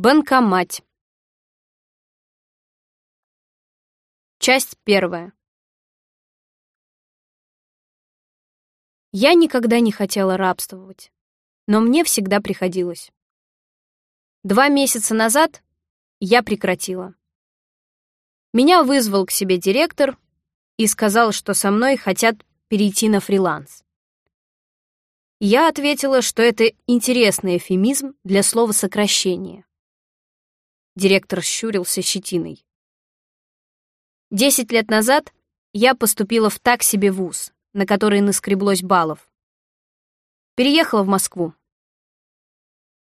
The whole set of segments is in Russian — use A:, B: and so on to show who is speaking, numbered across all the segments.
A: Банкомат. Часть первая. Я никогда не хотела рабствовать, но мне всегда приходилось. Два месяца назад я прекратила. Меня вызвал к себе директор и сказал, что со мной хотят перейти на фриланс. Я ответила, что это интересный эфемизм для слова сокращение. Директор щурился щетиной. Десять лет назад я поступила в так себе вуз, на который наскреблось баллов. Переехала в Москву.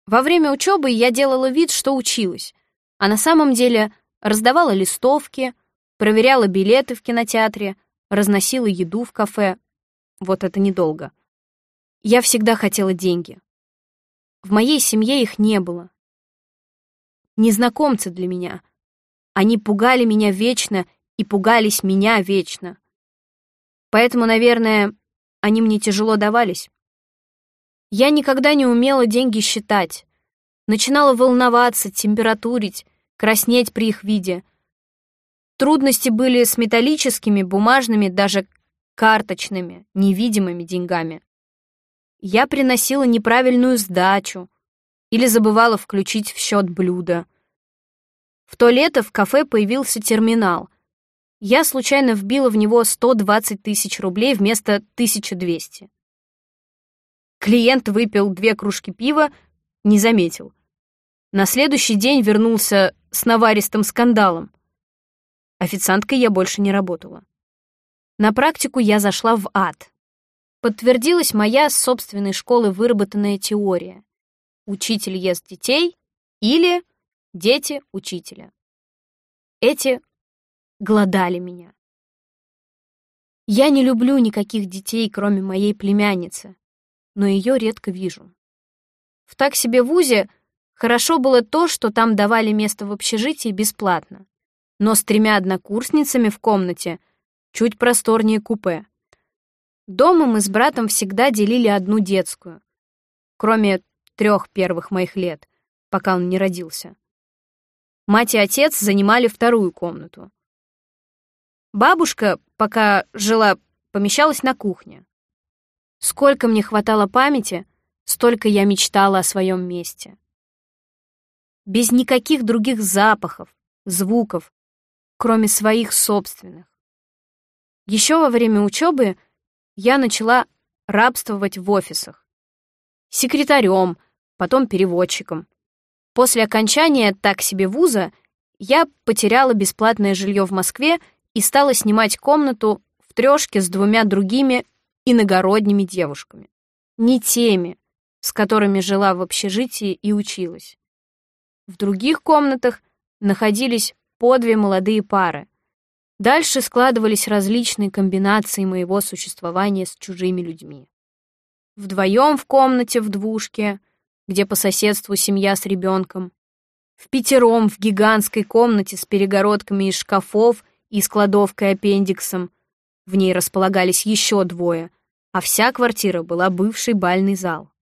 A: Во время учебы я делала вид, что училась, а на самом деле раздавала листовки, проверяла билеты в кинотеатре, разносила еду в кафе. Вот это недолго. Я всегда хотела деньги. В моей семье их не было, незнакомцы для меня. Они пугали меня вечно и пугались меня вечно. Поэтому, наверное, они мне тяжело давались. Я никогда не умела деньги считать. Начинала волноваться, температурить, краснеть при их виде. Трудности были с металлическими, бумажными, даже карточными, невидимыми деньгами. Я приносила неправильную сдачу или забывала включить в счет блюда. В то лето в кафе появился терминал. Я случайно вбила в него 120 тысяч рублей вместо 1200. Клиент выпил две кружки пива, не заметил. На следующий день вернулся с наваристым скандалом. Официанткой я больше не работала. На практику я зашла в ад. Подтвердилась моя с собственной школы выработанная теория. Учитель ест детей или Дети учителя. Эти глодали меня. Я не люблю никаких детей, кроме моей племянницы, но ее редко вижу. В так себе вузе хорошо было то, что там давали место в общежитии бесплатно, но с тремя однокурсницами в комнате чуть просторнее купе. Дома мы с братом всегда делили одну детскую, кроме трех первых моих лет, пока он не родился. Мать и отец занимали вторую комнату. Бабушка, пока жила, помещалась на кухне. Сколько мне хватало памяти, столько я мечтала о своем месте. Без никаких других запахов, звуков, кроме своих собственных. Еще во время учебы я начала рабствовать в офисах. Секретарем, потом переводчиком. После окончания так себе вуза я потеряла бесплатное жилье в Москве и стала снимать комнату в трешке с двумя другими иногородними девушками. Не теми, с которыми жила в общежитии и училась. В других комнатах находились по две молодые пары. Дальше складывались различные комбинации моего существования с чужими людьми. Вдвоем в комнате в двушке — где по соседству семья с ребенком, в пятером в гигантской комнате с перегородками из шкафов и с кладовкой аппендиксом. В ней располагались еще двое, а вся квартира была бывший бальный зал.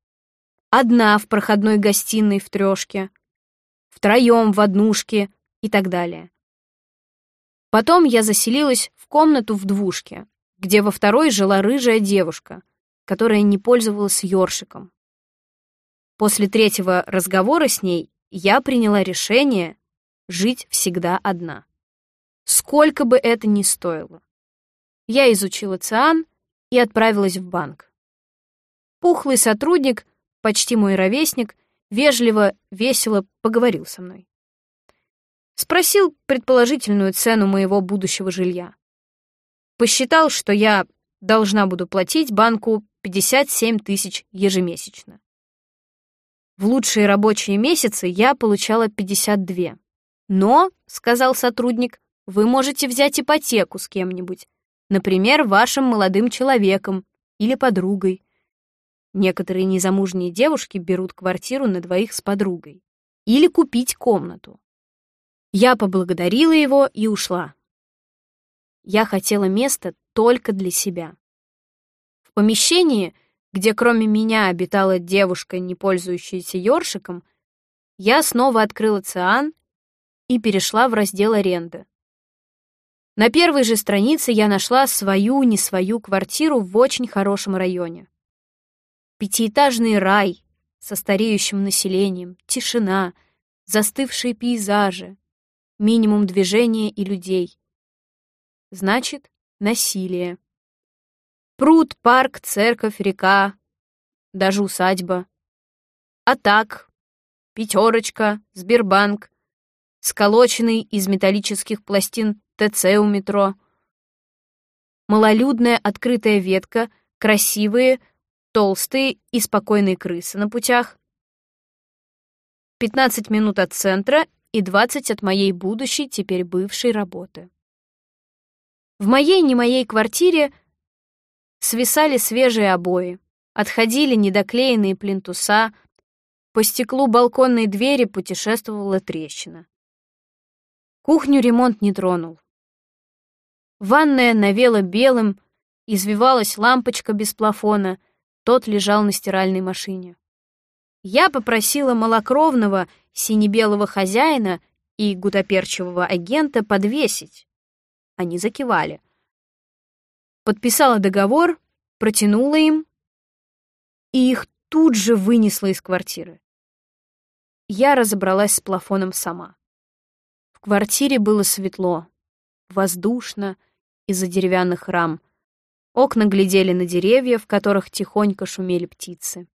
A: Одна в проходной гостиной в трешке, втроем в однушке и так далее. Потом я заселилась в комнату в двушке, где во второй жила рыжая девушка, которая не пользовалась ёршиком. После третьего разговора с ней я приняла решение жить всегда одна. Сколько бы это ни стоило. Я изучила циан и отправилась в банк. Пухлый сотрудник, почти мой ровесник, вежливо, весело поговорил со мной. Спросил предположительную цену моего будущего жилья. Посчитал, что я должна буду платить банку 57 тысяч ежемесячно. В лучшие рабочие месяцы я получала 52. Но, сказал сотрудник, вы можете взять ипотеку с кем-нибудь, например, вашим молодым человеком или подругой. Некоторые незамужние девушки берут квартиру на двоих с подругой. Или купить комнату. Я поблагодарила его и ушла. Я хотела место только для себя. В помещении — где кроме меня обитала девушка, не пользующаяся ёршиком, я снова открыла циан и перешла в раздел аренды. На первой же странице я нашла свою, не свою квартиру в очень хорошем районе. Пятиэтажный рай со стареющим населением, тишина, застывшие пейзажи, минимум движения и людей. Значит, насилие. Пруд, парк, церковь, река, даже усадьба. А так, пятерочка, Сбербанк, сколоченный из металлических пластин ТЦ у метро. Малолюдная открытая ветка, красивые, толстые и спокойные крысы на путях. 15 минут от центра и 20 от моей будущей, теперь бывшей работы. В моей не моей квартире свисали свежие обои, отходили недоклеенные плинтуса, по стеклу балконной двери путешествовала трещина. Кухню ремонт не тронул. Ванная навела белым, извивалась лампочка без плафона, тот лежал на стиральной машине. Я попросила малокровного сине-белого хозяина и гутоперчивого агента подвесить. Они закивали. Подписала договор, протянула им, и их тут же вынесла из квартиры. Я разобралась с плафоном сама. В квартире было светло, воздушно из-за деревянных рам. Окна глядели на деревья, в которых тихонько шумели птицы.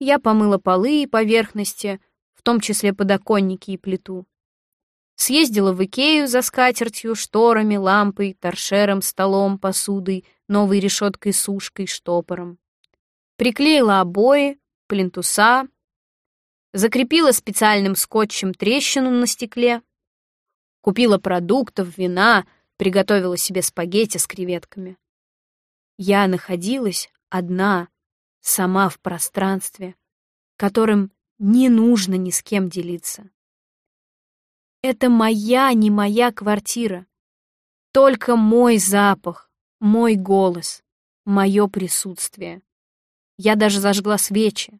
A: Я помыла полы и поверхности, в том числе подоконники и плиту. Съездила в Икею за скатертью, шторами, лампой, торшером, столом, посудой, новой решеткой-сушкой, штопором. Приклеила обои, плинтуса, закрепила специальным скотчем трещину на стекле, купила продуктов, вина, приготовила себе спагетти с креветками. Я находилась одна, сама в пространстве, которым не нужно ни с кем делиться. Это моя, не моя квартира. Только мой запах, мой голос, мое присутствие. Я даже зажгла свечи.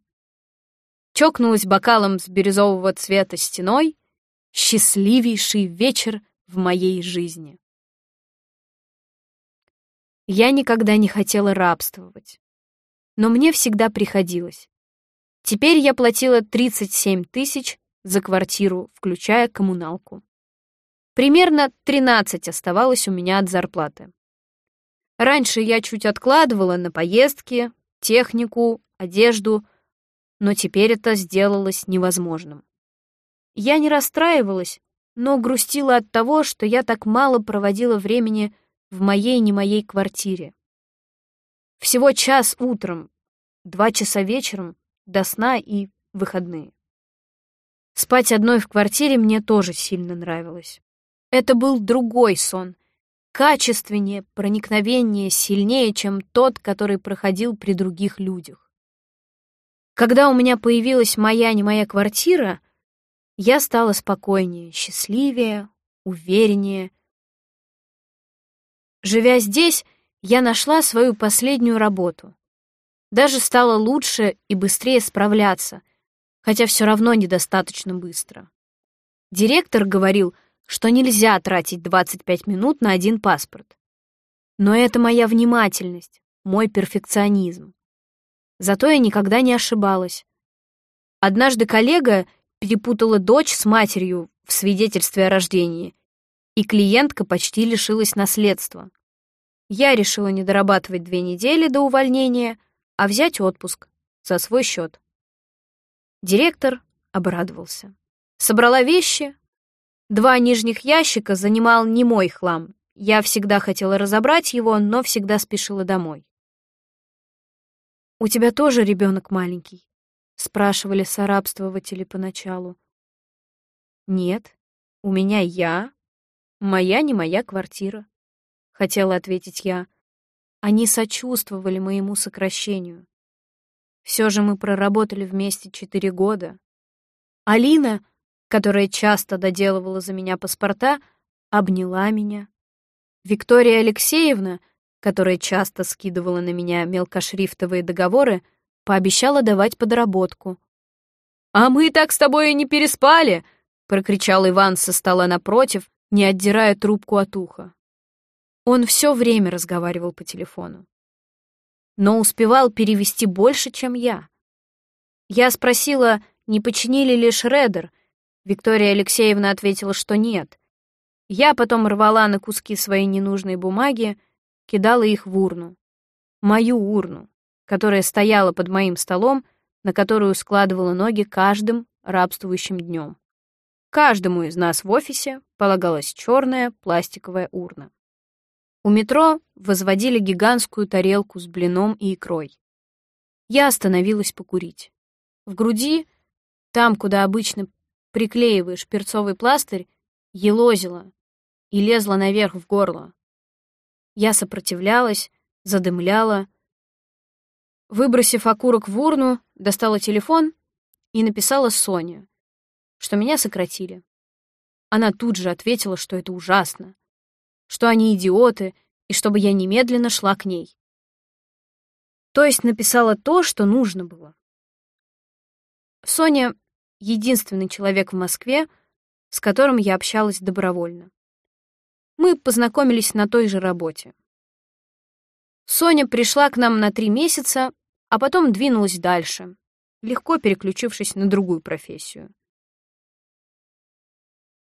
A: Чокнулась бокалом с бирюзового цвета стеной. Счастливейший вечер в моей жизни. Я никогда не хотела рабствовать. Но мне всегда приходилось. Теперь я платила 37 тысяч за квартиру, включая коммуналку. Примерно 13 оставалось у меня от зарплаты. Раньше я чуть откладывала на поездки, технику, одежду, но теперь это сделалось невозможным. Я не расстраивалась, но грустила от того, что я так мало проводила времени в моей не моей квартире. Всего час утром, два часа вечером, до сна и выходные. Спать одной в квартире мне тоже сильно нравилось. Это был другой сон, качественнее, проникновеннее, сильнее, чем тот, который проходил при других людях. Когда у меня появилась моя не моя квартира, я стала спокойнее, счастливее, увереннее. Живя здесь, я нашла свою последнюю работу. Даже стала лучше и быстрее справляться — хотя все равно недостаточно быстро. Директор говорил, что нельзя тратить 25 минут на один паспорт. Но это моя внимательность, мой перфекционизм. Зато я никогда не ошибалась. Однажды коллега перепутала дочь с матерью в свидетельстве о рождении, и клиентка почти лишилась наследства. Я решила не дорабатывать две недели до увольнения, а взять отпуск за свой счет. Директор обрадовался. Собрала вещи. Два нижних ящика занимал не мой хлам. Я всегда хотела разобрать его, но всегда спешила домой. «У тебя тоже ребенок маленький?» — спрашивали сорабствователи поначалу. «Нет, у меня я, моя не моя квартира», — хотела ответить я. Они сочувствовали моему сокращению. Все же мы проработали вместе четыре года. Алина, которая часто доделывала за меня паспорта, обняла меня. Виктория Алексеевна, которая часто скидывала на меня мелкошрифтовые договоры, пообещала давать подработку. «А мы так с тобой и не переспали!» — прокричал Иван со стола напротив, не отдирая трубку от уха. Он все время разговаривал по телефону, но успевал перевести больше, чем я. Я спросила, не починили ли шредер. Виктория Алексеевна ответила, что нет. Я потом рвала на куски свои ненужные бумаги, кидала их в урну. Мою урну, которая стояла под моим столом, на которую складывала ноги каждым рабствующим днем. Каждому из нас в офисе полагалась черная пластиковая урна. У метро возводили гигантскую тарелку с блином и икрой. Я остановилась покурить. В груди, там, куда обычно приклеиваешь перцовый пластырь, елозило и лезла наверх в горло. Я сопротивлялась, задымляла. Выбросив окурок в урну, достала телефон и написала Соне, что меня сократили. Она тут же ответила, что это ужасно, что они идиоты, и чтобы я немедленно шла к ней. То есть написала то, что нужно было. Соня — единственный человек в Москве, с которым я общалась добровольно. Мы познакомились на той же работе. Соня пришла к нам на три месяца, а потом двинулась дальше, легко переключившись на другую профессию.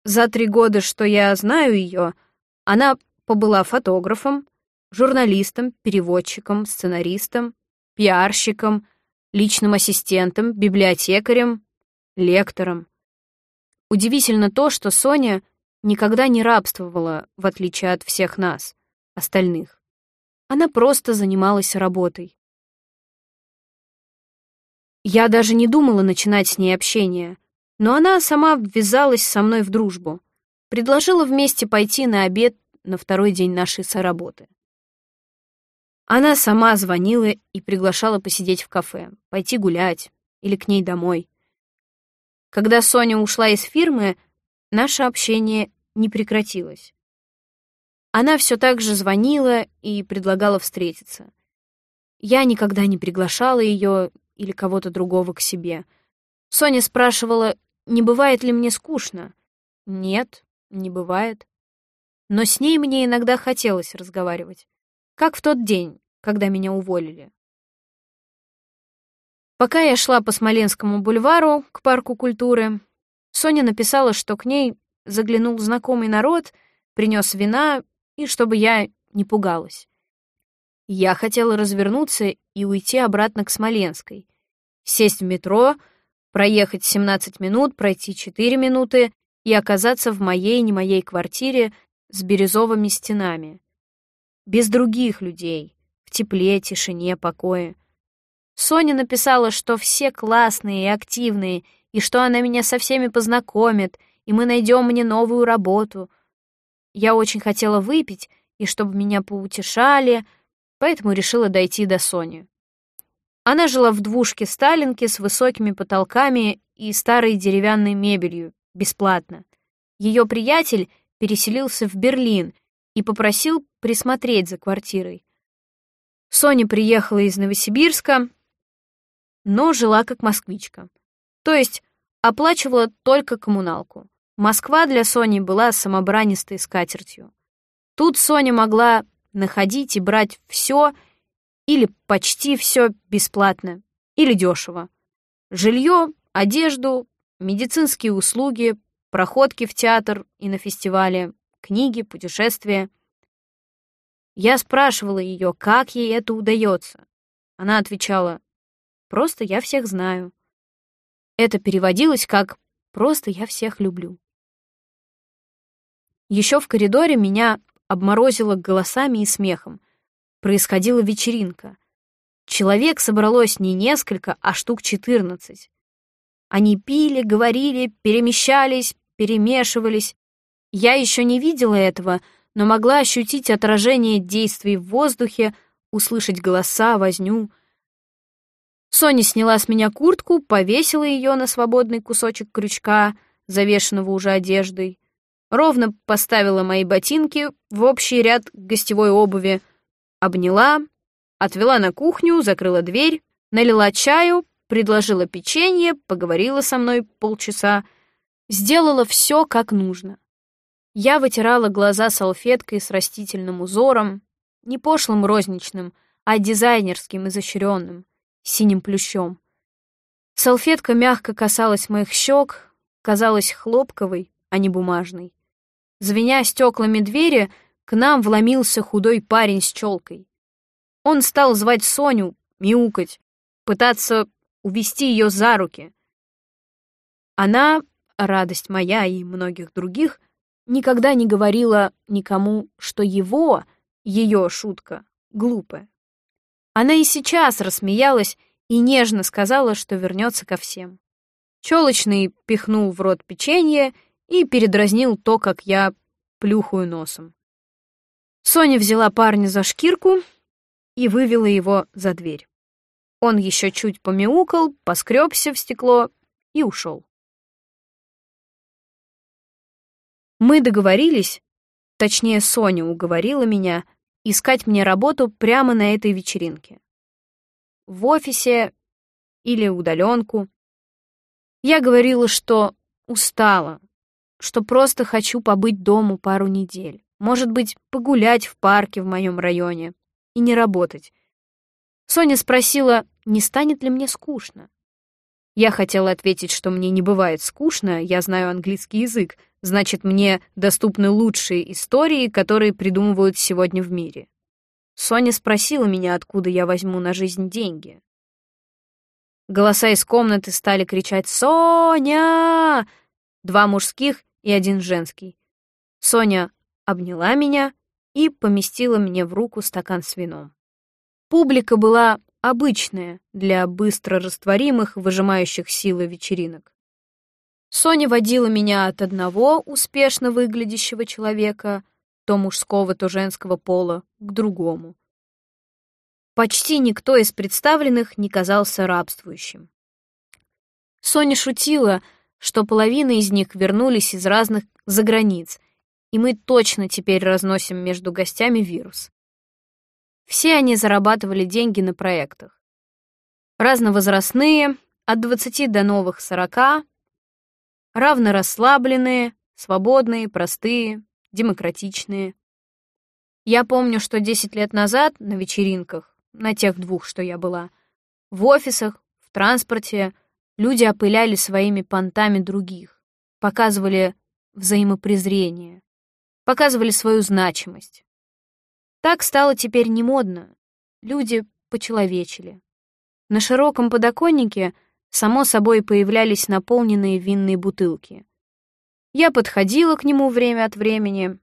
A: За три года, что я знаю ее, она побыла фотографом, журналистом, переводчиком, сценаристом, пиарщиком, личным ассистентом, библиотекарем, лектором. Удивительно то, что Соня никогда не рабствовала, в отличие от всех нас, остальных. Она просто занималась работой. Я даже не думала начинать с ней общение, но она сама ввязалась со мной в дружбу, предложила вместе пойти на обед на второй день нашей соработы. Она сама звонила и приглашала посидеть в кафе, пойти гулять или к ней домой. Когда Соня ушла из фирмы, наше общение не прекратилось. Она все так же звонила и предлагала встретиться. Я никогда не приглашала ее или кого-то другого к себе. Соня спрашивала, не бывает ли мне скучно. Нет, не бывает. Но с ней мне иногда хотелось разговаривать. Как в тот день, когда меня уволили. Пока я шла по Смоленскому бульвару к парку культуры, Соня написала, что к ней заглянул знакомый народ, принес вина, и чтобы я не пугалась. Я хотела развернуться и уйти обратно к Смоленской, сесть в метро, проехать 17 минут, пройти 4 минуты и оказаться в моей не моей квартире с бирюзовыми стенами. Без других людей, в тепле, тишине, покое. Соня написала, что все классные и активные, и что она меня со всеми познакомит, и мы найдем мне новую работу. Я очень хотела выпить, и чтобы меня поутешали, поэтому решила дойти до Сони. Она жила в двушке Сталинки с высокими потолками и старой деревянной мебелью, бесплатно. Ее приятель переселился в Берлин и попросил присмотреть за квартирой. Соня приехала из Новосибирска, но жила как москвичка. То есть оплачивала только коммуналку. Москва для Сони была самобранистой скатертью. Тут Соня могла находить и брать все или почти все бесплатно, или дешево. Жилье, одежду, медицинские услуги, проходки в театр и на фестивале, книги, путешествия. Я спрашивала ее, как ей это удается. Она отвечала, «Просто я всех знаю». Это переводилось как «просто я всех люблю». Еще в коридоре меня обморозило голосами и смехом. Происходила вечеринка. Человек собралось не несколько, а штук четырнадцать. Они пили, говорили, перемещались, перемешивались. Я еще не видела этого, но могла ощутить отражение действий в воздухе, услышать голоса, возню. Соня сняла с меня куртку, повесила ее на свободный кусочек крючка, завешенного уже одеждой ровно поставила мои ботинки в общий ряд гостевой обуви, обняла, отвела на кухню, закрыла дверь, налила чаю, предложила печенье, поговорила со мной полчаса, сделала все как нужно. Я вытирала глаза салфеткой с растительным узором, не пошлым розничным, а дизайнерским, изощренным, синим плющом. Салфетка мягко касалась моих щек, казалась хлопковой, а не бумажной. Звеня стеклами двери, к нам вломился худой парень с челкой. Он стал звать Соню, мяукать, пытаться увести ее за руки. Она, радость моя и многих других, никогда не говорила никому, что его, ее шутка, глупая. Она и сейчас рассмеялась и нежно сказала, что вернется ко всем. Челочный пихнул в рот печенье и передразнил то, как я плюхаю носом. Соня взяла парня за шкирку и вывела его за дверь. Он еще чуть помяукал, поскребся в стекло и ушел. Мы договорились, точнее, Соня уговорила меня искать мне работу прямо на этой вечеринке. В офисе или удаленку. Я говорила, что устала, что просто хочу побыть дома пару недель. Может быть, погулять в парке в моем районе и не работать. Соня спросила, не станет ли мне скучно. Я хотела ответить, что мне не бывает скучно, я знаю английский язык, значит, мне доступны лучшие истории, которые придумывают сегодня в мире. Соня спросила меня, откуда я возьму на жизнь деньги. Голоса из комнаты стали кричать «Соня!» Два мужских и один женский. Соня обняла меня и поместила мне в руку стакан с вином. Публика была обычная для быстро растворимых, выжимающих силы вечеринок. Соня водила меня от одного успешно выглядящего человека, то мужского, то женского пола, к другому. Почти никто из представленных не казался рабствующим. Соня шутила, что половина из них вернулись из разных заграниц, и мы точно теперь разносим между гостями вирус. Все они зарабатывали деньги на проектах. Разновозрастные, от 20 до новых 40, равно расслабленные, свободные, простые, демократичные. Я помню, что 10 лет назад на вечеринках, на тех двух, что я была, в офисах, в транспорте, люди опыляли своими понтами других, показывали взаимопрезрение, показывали свою значимость. Так стало теперь не модно. Люди почеловечили. На широком подоконнике само собой появлялись наполненные винные бутылки. Я подходила к нему время от времени.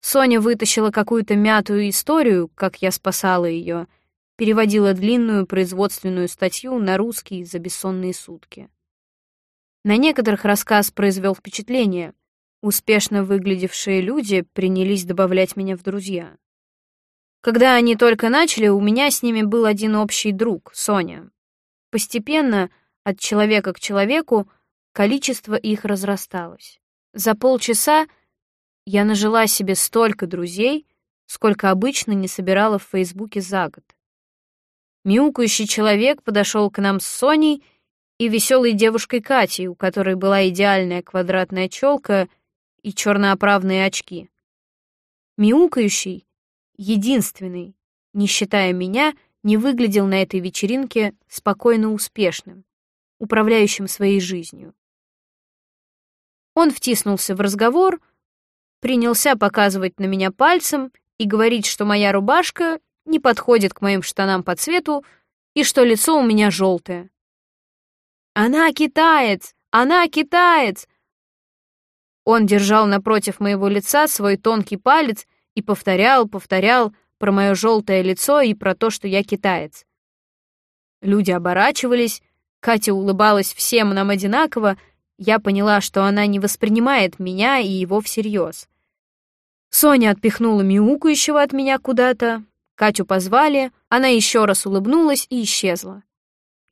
A: Соня вытащила какую-то мятую историю, как я спасала ее, переводила длинную производственную статью на русский за бессонные сутки. На некоторых рассказ произвел впечатление. Успешно выглядевшие люди принялись добавлять меня в друзья. Когда они только начали, у меня с ними был один общий друг, Соня. Постепенно, от человека к человеку, количество их разрасталось. За полчаса я нажила себе столько друзей, сколько обычно не собирала в Фейсбуке за год. Мяукающий человек подошел к нам с Соней и веселой девушкой Катей, у которой была идеальная квадратная челка — и чернооправные очки. Мяукающий, единственный, не считая меня, не выглядел на этой вечеринке спокойно успешным, управляющим своей жизнью. Он втиснулся в разговор, принялся показывать на меня пальцем и говорить, что моя рубашка не подходит к моим штанам по цвету и что лицо у меня желтое. «Она китаец! Она китаец! Он держал напротив моего лица свой тонкий палец и повторял, повторял про мое желтое лицо и про то, что я китаец. Люди оборачивались, Катя улыбалась всем нам одинаково, я поняла, что она не воспринимает меня и его всерьез. Соня отпихнула мяукающего от меня куда-то, Катю позвали, она еще раз улыбнулась и исчезла.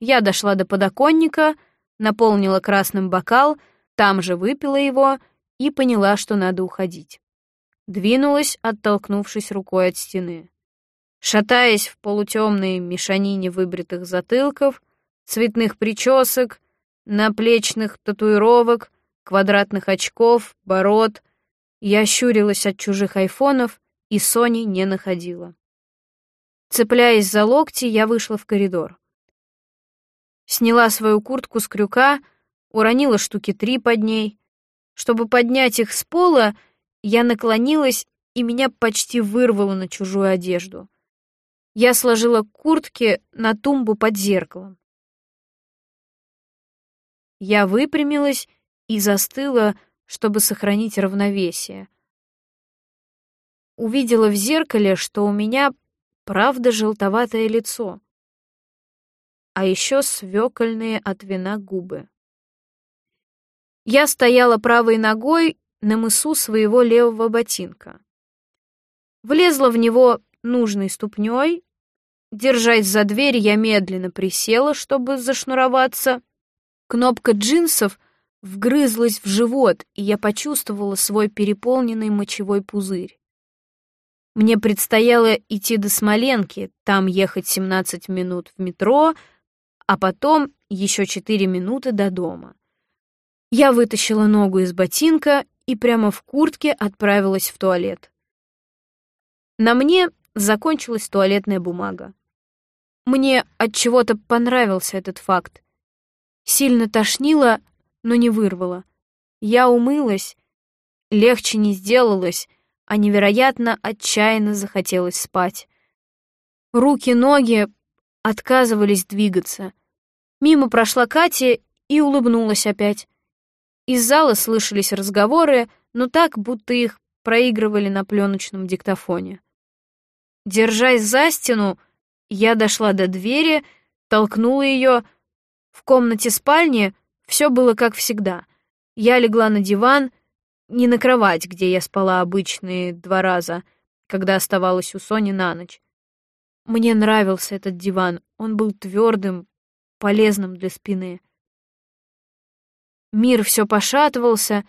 A: Я дошла до подоконника, наполнила красным бокал, там же выпила его и поняла, что надо уходить. Двинулась, оттолкнувшись рукой от стены. Шатаясь в полутемной мешанине выбритых затылков, цветных причесок, наплечных татуировок, квадратных очков, бород. Я щурилась от чужих айфонов и Сони не находила. Цепляясь за локти, я вышла в коридор. Сняла свою куртку с крюка, уронила штуки три под ней. Чтобы поднять их с пола, я наклонилась, и меня почти вырвало на чужую одежду. Я сложила куртки на тумбу под зеркалом. Я выпрямилась и застыла, чтобы сохранить равновесие. Увидела в зеркале, что у меня правда желтоватое лицо, а еще свекольные от вина губы. Я стояла правой ногой на мысу своего левого ботинка. Влезла в него нужной ступней. Держась за дверь, я медленно присела, чтобы зашнуроваться. Кнопка джинсов вгрызлась в живот, и я почувствовала свой переполненный мочевой пузырь. Мне предстояло идти до Смоленки, там ехать 17 минут в метро, а потом еще 4 минуты до дома. Я вытащила ногу из ботинка и прямо в куртке отправилась в туалет. На мне закончилась туалетная бумага. Мне от чего-то понравился этот факт. Сильно тошнило, но не вырвало. Я умылась, легче не сделалось, а невероятно отчаянно захотелось спать. Руки-ноги отказывались двигаться. Мимо прошла Катя и улыбнулась опять. Из зала слышались разговоры, но так, будто их проигрывали на пленочном диктофоне. Держась за стену, я дошла до двери, толкнула ее. В комнате спальни все было как всегда. Я легла на диван, не на кровать, где я спала обычные два раза, когда оставалась у Сони на ночь. Мне нравился этот диван, он был твердым, полезным для спины. Мир все пошатывался.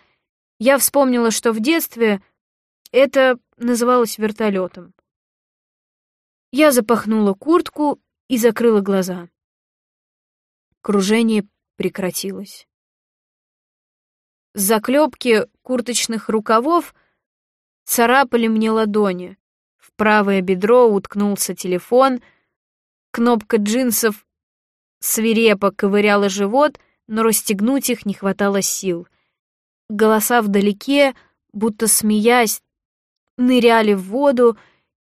A: Я вспомнила, что в детстве это называлось вертолетом. Я запахнула куртку и закрыла глаза. Кружение прекратилось. Заклепки курточных рукавов царапали мне ладони. В правое бедро уткнулся телефон, кнопка джинсов свирепо ковыряла живот — но расстегнуть их не хватало сил. Голоса вдалеке, будто смеясь, ныряли в воду,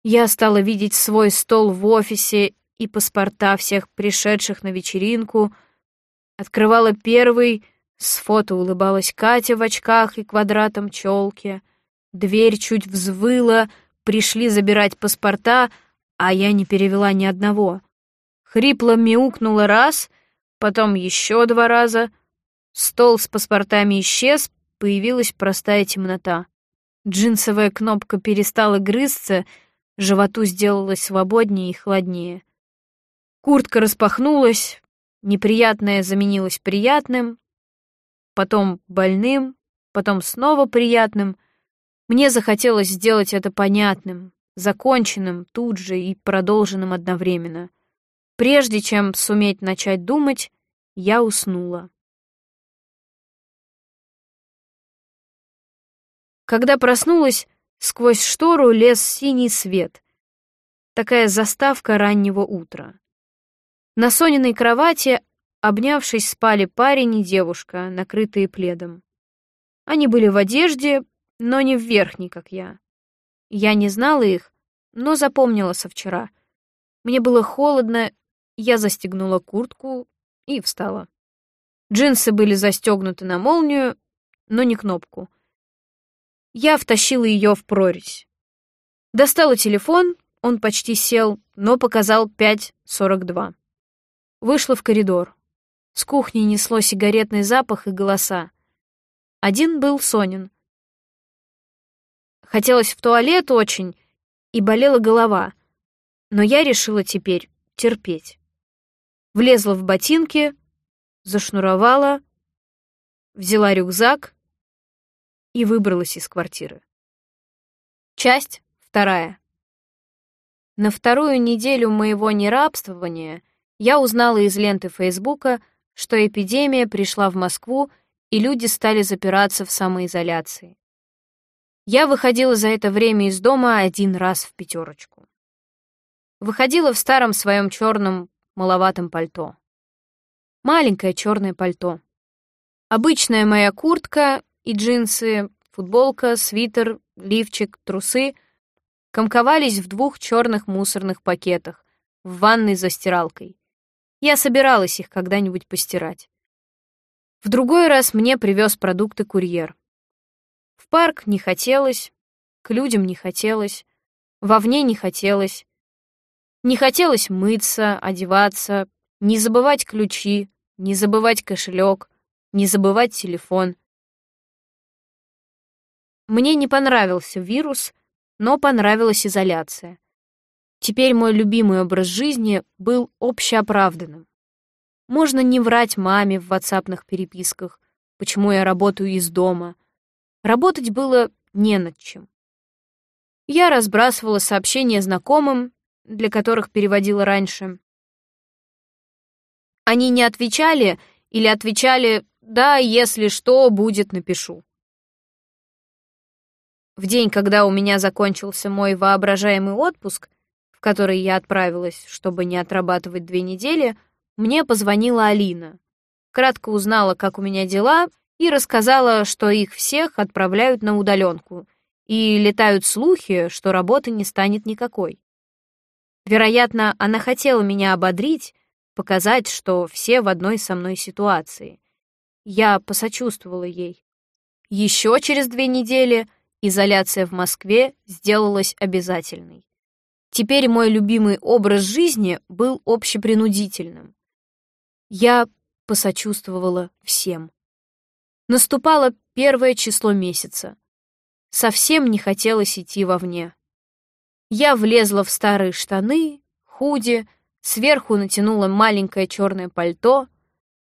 A: я стала видеть свой стол в офисе и паспорта всех пришедших на вечеринку. Открывала первый, с фото улыбалась Катя в очках и квадратом челки. Дверь чуть взвыла, пришли забирать паспорта, а я не перевела ни одного. Хрипло мяукнула раз, потом еще два раза. Стол с паспортами исчез, появилась простая темнота. Джинсовая кнопка перестала грызться, животу сделалось свободнее и холоднее. Куртка распахнулась, неприятное заменилось приятным, потом больным, потом снова приятным. Мне захотелось сделать это понятным, законченным тут же и продолженным одновременно. Прежде чем суметь начать думать, я уснула. Когда проснулась, сквозь штору лез синий свет. Такая заставка раннего утра. На Сониной кровати, обнявшись, спали парень и девушка, накрытые пледом. Они были в одежде, но не в верхней, как я. Я не знала их, но запомнила со вчера. Мне было холодно я застегнула куртку и встала. Джинсы были застегнуты на молнию, но не кнопку. Я втащила ее в прорезь. Достала телефон, он почти сел, но показал 5.42. Вышла в коридор. С кухни несло сигаретный запах и голоса. Один был Сонин. Хотелось в туалет очень, и болела голова, но я решила теперь терпеть влезла в ботинки, зашнуровала, взяла рюкзак и выбралась из квартиры. Часть вторая. На вторую неделю моего нерабствования я узнала из ленты Фейсбука, что эпидемия пришла в Москву, и люди стали запираться в самоизоляции. Я выходила за это время из дома один раз в пятерочку. Выходила в старом своем черном маловатом пальто. Маленькое черное пальто. Обычная моя куртка и джинсы, футболка, свитер, лифчик, трусы комковались в двух черных мусорных пакетах в ванной за стиралкой. Я собиралась их когда-нибудь постирать. В другой раз мне привез продукты курьер. В парк не хотелось, к людям не хотелось, вовне не хотелось. Не хотелось мыться, одеваться, не забывать ключи, не забывать кошелек, не забывать телефон. Мне не понравился вирус, но понравилась изоляция. Теперь мой любимый образ жизни был общеоправданным. Можно не врать маме в ватсапных переписках, почему я работаю из дома — Работать было не над чем. Я разбрасывала сообщения знакомым, для которых переводила раньше. Они не отвечали или отвечали «да, если что, будет, напишу». В день, когда у меня закончился мой воображаемый отпуск, в который я отправилась, чтобы не отрабатывать две недели, мне позвонила Алина. Кратко узнала, как у меня дела, и рассказала, что их всех отправляют на удаленку, и летают слухи, что работы не станет никакой. Вероятно, она хотела меня ободрить, показать, что все в одной со мной ситуации. Я посочувствовала ей. Еще через две недели изоляция в Москве сделалась обязательной. Теперь мой любимый образ жизни был общепринудительным. Я посочувствовала всем. Наступало первое число месяца. Совсем не хотелось идти вовне. Я влезла в старые штаны, худи, сверху натянула маленькое черное пальто,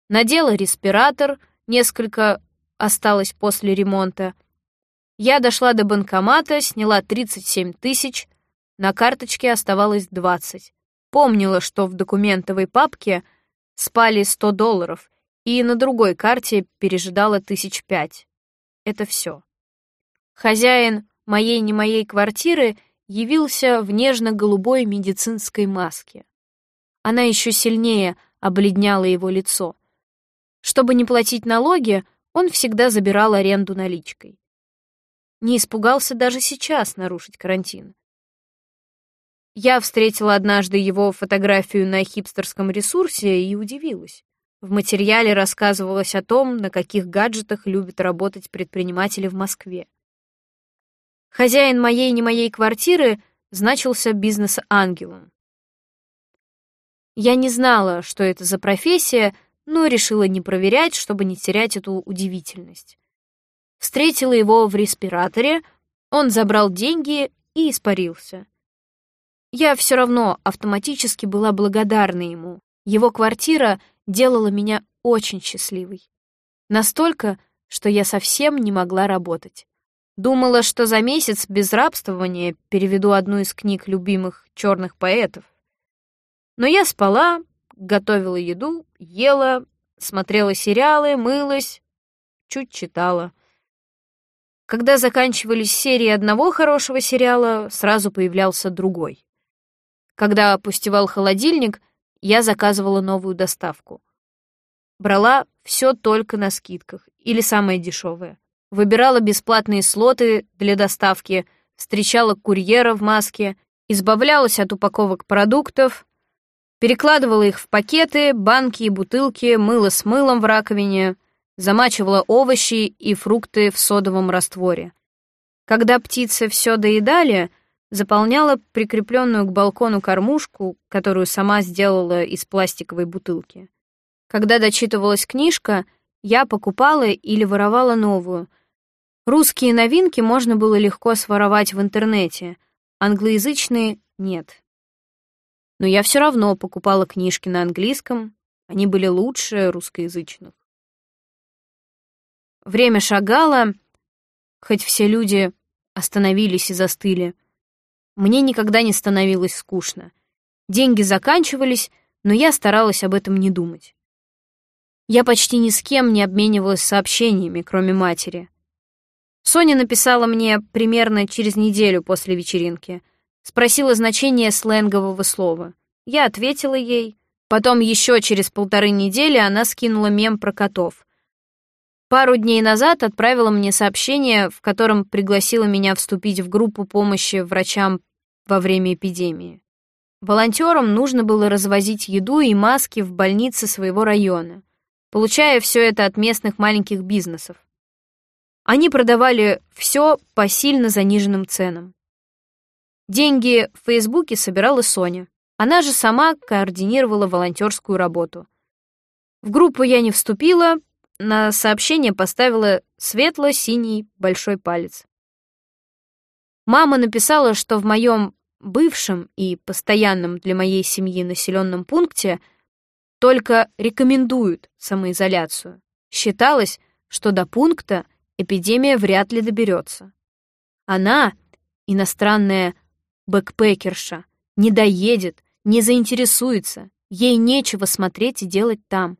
A: надела респиратор, несколько осталось после ремонта. Я дошла до банкомата, сняла 37 тысяч, на карточке оставалось 20. Помнила, что в документовой папке спали 100 долларов, и на другой карте пережидала тысяч пять. Это все. Хозяин моей не моей квартиры явился в нежно-голубой медицинской маске. Она еще сильнее обледняла его лицо. Чтобы не платить налоги, он всегда забирал аренду наличкой. Не испугался даже сейчас нарушить карантин. Я встретила однажды его фотографию на хипстерском ресурсе и удивилась. В материале рассказывалось о том, на каких гаджетах любят работать предприниматели в Москве. Хозяин моей не моей квартиры значился бизнес-ангелом. Я не знала, что это за профессия, но решила не проверять, чтобы не терять эту удивительность. Встретила его в респираторе, он забрал деньги и испарился. Я все равно автоматически была благодарна ему. Его квартира — делала меня очень счастливой. Настолько, что я совсем не могла работать. Думала, что за месяц без рабствования переведу одну из книг любимых черных поэтов. Но я спала, готовила еду, ела, смотрела сериалы, мылась, чуть читала. Когда заканчивались серии одного хорошего сериала, сразу появлялся другой. Когда опустевал холодильник — я заказывала новую доставку. Брала все только на скидках или самое дешевое. Выбирала бесплатные слоты для доставки, встречала курьера в маске, избавлялась от упаковок продуктов, перекладывала их в пакеты, банки и бутылки, мыла с мылом в раковине, замачивала овощи и фрукты в содовом растворе. Когда птицы все доедали — заполняла прикрепленную к балкону кормушку, которую сама сделала из пластиковой бутылки. Когда дочитывалась книжка, я покупала или воровала новую. Русские новинки можно было легко своровать в интернете, англоязычные — нет. Но я все равно покупала книжки на английском, они были лучше русскоязычных. Время шагало, хоть все люди остановились и застыли — мне никогда не становилось скучно. Деньги заканчивались, но я старалась об этом не думать. Я почти ни с кем не обменивалась сообщениями, кроме матери. Соня написала мне примерно через неделю после вечеринки. Спросила значение сленгового слова. Я ответила ей. Потом еще через полторы недели она скинула мем про котов. Пару дней назад отправила мне сообщение, в котором пригласила меня вступить в группу помощи врачам во время эпидемии. Волонтерам нужно было развозить еду и маски в больницы своего района, получая все это от местных маленьких бизнесов. Они продавали все по сильно заниженным ценам. Деньги в Фейсбуке собирала Соня. Она же сама координировала волонтерскую работу. В группу я не вступила, на сообщение поставила светло-синий большой палец. Мама написала, что в моем бывшем и постоянном для моей семьи населенном пункте только рекомендуют самоизоляцию. Считалось, что до пункта эпидемия вряд ли доберется. Она, иностранная бэкпекерша, не доедет, не заинтересуется, ей нечего смотреть и делать там.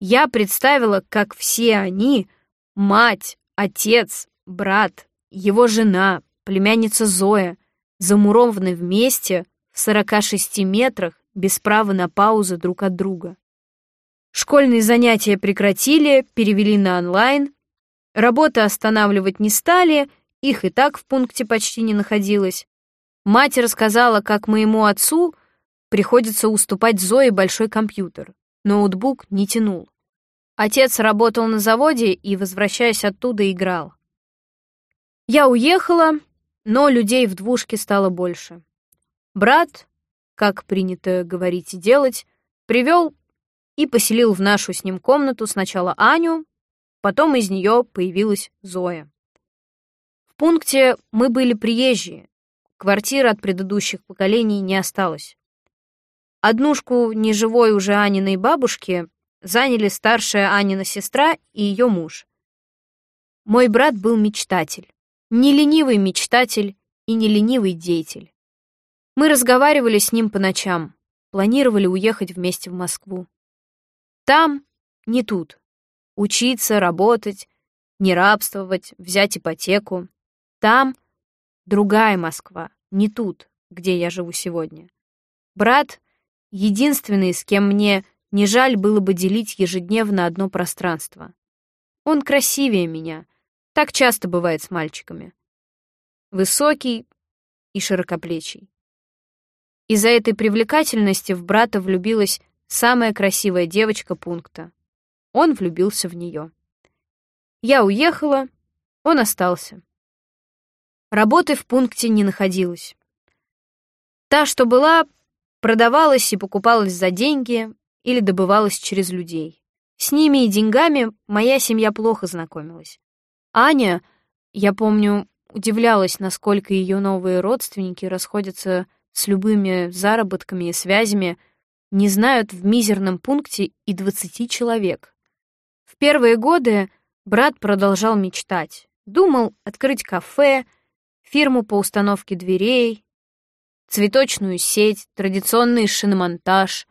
A: Я представила, как все они, мать, отец, брат, его жена, племянница Зоя, замурованы вместе в 46 метрах без права на паузу друг от друга. Школьные занятия прекратили, перевели на онлайн, Работы останавливать не стали, их и так в пункте почти не находилось. Мать рассказала, как моему отцу приходится уступать Зое большой компьютер. Ноутбук не тянул. Отец работал на заводе и, возвращаясь оттуда, играл. Я уехала, но людей в двушке стало больше. Брат, как принято говорить и делать, привел и поселил в нашу с ним комнату сначала Аню, Потом из нее появилась Зоя. В пункте мы были приезжие. Квартира от предыдущих поколений не осталось. Однушку неживой уже Аниной бабушки заняли старшая Анина сестра и ее муж. Мой брат был мечтатель. Не ленивый мечтатель и не ленивый деятель. Мы разговаривали с ним по ночам, планировали уехать вместе в Москву. Там, не тут. Учиться, работать, не рабствовать, взять ипотеку. Там другая Москва, не тут, где я живу сегодня. Брат — единственный, с кем мне не жаль было бы делить ежедневно одно пространство. Он красивее меня, так часто бывает с мальчиками. Высокий и широкоплечий. Из-за этой привлекательности в брата влюбилась самая красивая девочка пункта. Он влюбился в нее. Я уехала, он остался. Работы в пункте не находилось. Та, что была, продавалась и покупалась за деньги или добывалась через людей. С ними и деньгами моя семья плохо знакомилась. Аня, я помню, удивлялась, насколько ее новые родственники расходятся с любыми заработками и связями, не знают в мизерном пункте и двадцати человек. В первые годы брат продолжал мечтать. Думал открыть кафе, фирму по установке дверей, цветочную сеть, традиционный шиномонтаж.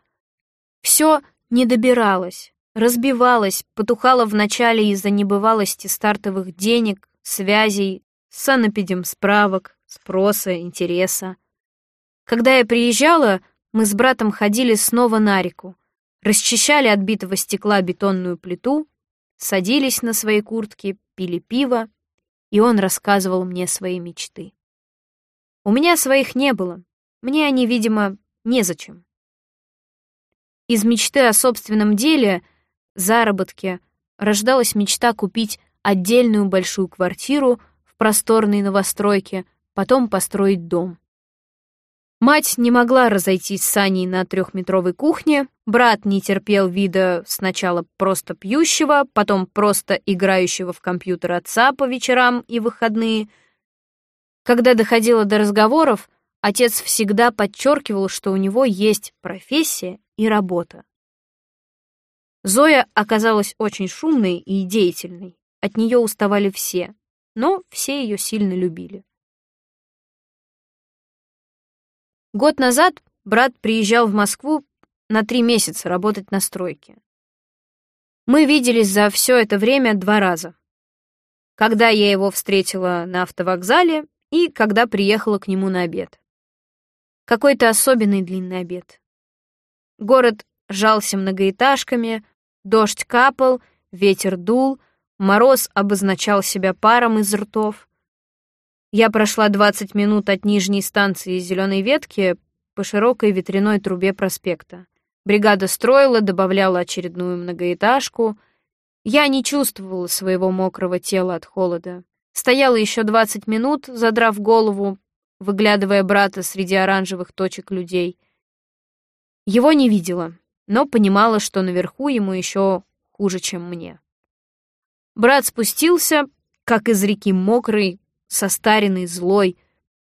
A: Все не добиралось, разбивалось, потухало вначале из-за небывалости стартовых денег, связей, санэпидем справок, спроса, интереса. Когда я приезжала, мы с братом ходили снова на реку, расчищали от битого стекла бетонную плиту, садились на свои куртки, пили пиво, и он рассказывал мне свои мечты. У меня своих не было, мне они, видимо, незачем. Из мечты о собственном деле, заработке, рождалась мечта купить отдельную большую квартиру в просторной новостройке, потом построить дом. Мать не могла разойтись с Аней на трехметровой кухне, брат не терпел вида сначала просто пьющего, потом просто играющего в компьютер отца по вечерам и выходные. Когда доходило до разговоров, отец всегда подчеркивал, что у него есть профессия и работа. Зоя оказалась очень шумной и деятельной, от нее уставали все, но все ее сильно любили. Год назад брат приезжал в Москву на три месяца работать на стройке. Мы виделись за все это время два раза. Когда я его встретила на автовокзале и когда приехала к нему на обед. Какой-то особенный длинный обед. Город жался многоэтажками, дождь капал, ветер дул, мороз обозначал себя паром из ртов. Я прошла 20 минут от нижней станции Зеленой ветки по широкой ветряной трубе проспекта. Бригада строила, добавляла очередную многоэтажку. Я не чувствовала своего мокрого тела от холода. Стояла еще 20 минут, задрав голову, выглядывая брата среди оранжевых точек людей. Его не видела, но понимала, что наверху ему еще хуже, чем мне. Брат спустился, как из реки мокрый, состаренный, злой.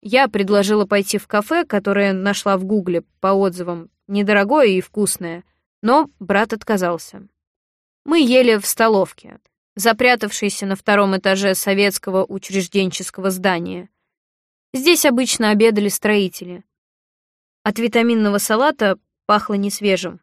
A: Я предложила пойти в кафе, которое нашла в гугле по отзывам, недорогое и вкусное, но брат отказался. Мы ели в столовке, запрятавшейся на втором этаже советского учрежденческого здания. Здесь обычно обедали строители. От витаминного салата пахло несвежим.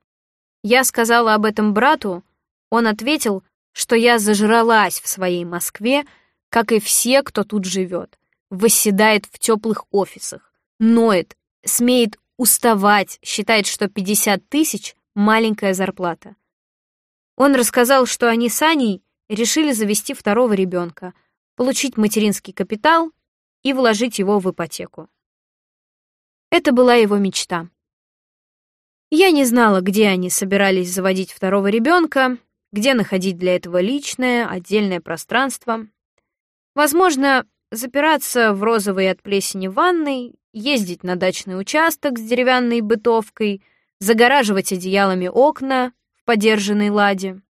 A: Я сказала об этом брату, он ответил, что я зажралась в своей Москве, как и все, кто тут живет, восседает в теплых офисах, ноет, смеет уставать, считает, что 50 тысяч — маленькая зарплата. Он рассказал, что они с Аней решили завести второго ребенка, получить материнский капитал и вложить его в ипотеку. Это была его мечта. Я не знала, где они собирались заводить второго ребенка, где находить для этого личное, отдельное пространство. Возможно, запираться в розовой от плесени ванной ездить на дачный участок с деревянной бытовкой, загораживать одеялами окна в подержанной ладе.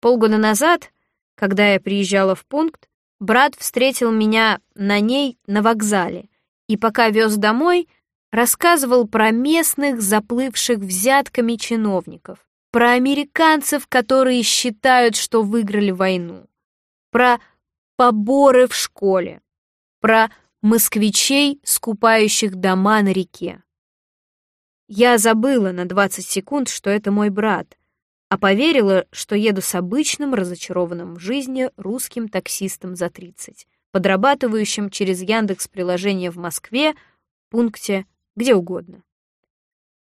A: Полгода назад, когда я приезжала в пункт, брат встретил меня на ней на вокзале и пока вез домой, рассказывал про местных заплывших взятками чиновников, про американцев, которые считают, что выиграли войну, про поборы в школе, про москвичей, скупающих дома на реке. Я забыла на 20 секунд, что это мой брат, а поверила, что еду с обычным, разочарованным в жизни русским таксистом за 30, подрабатывающим через Яндекс приложение в Москве, пункте, где угодно.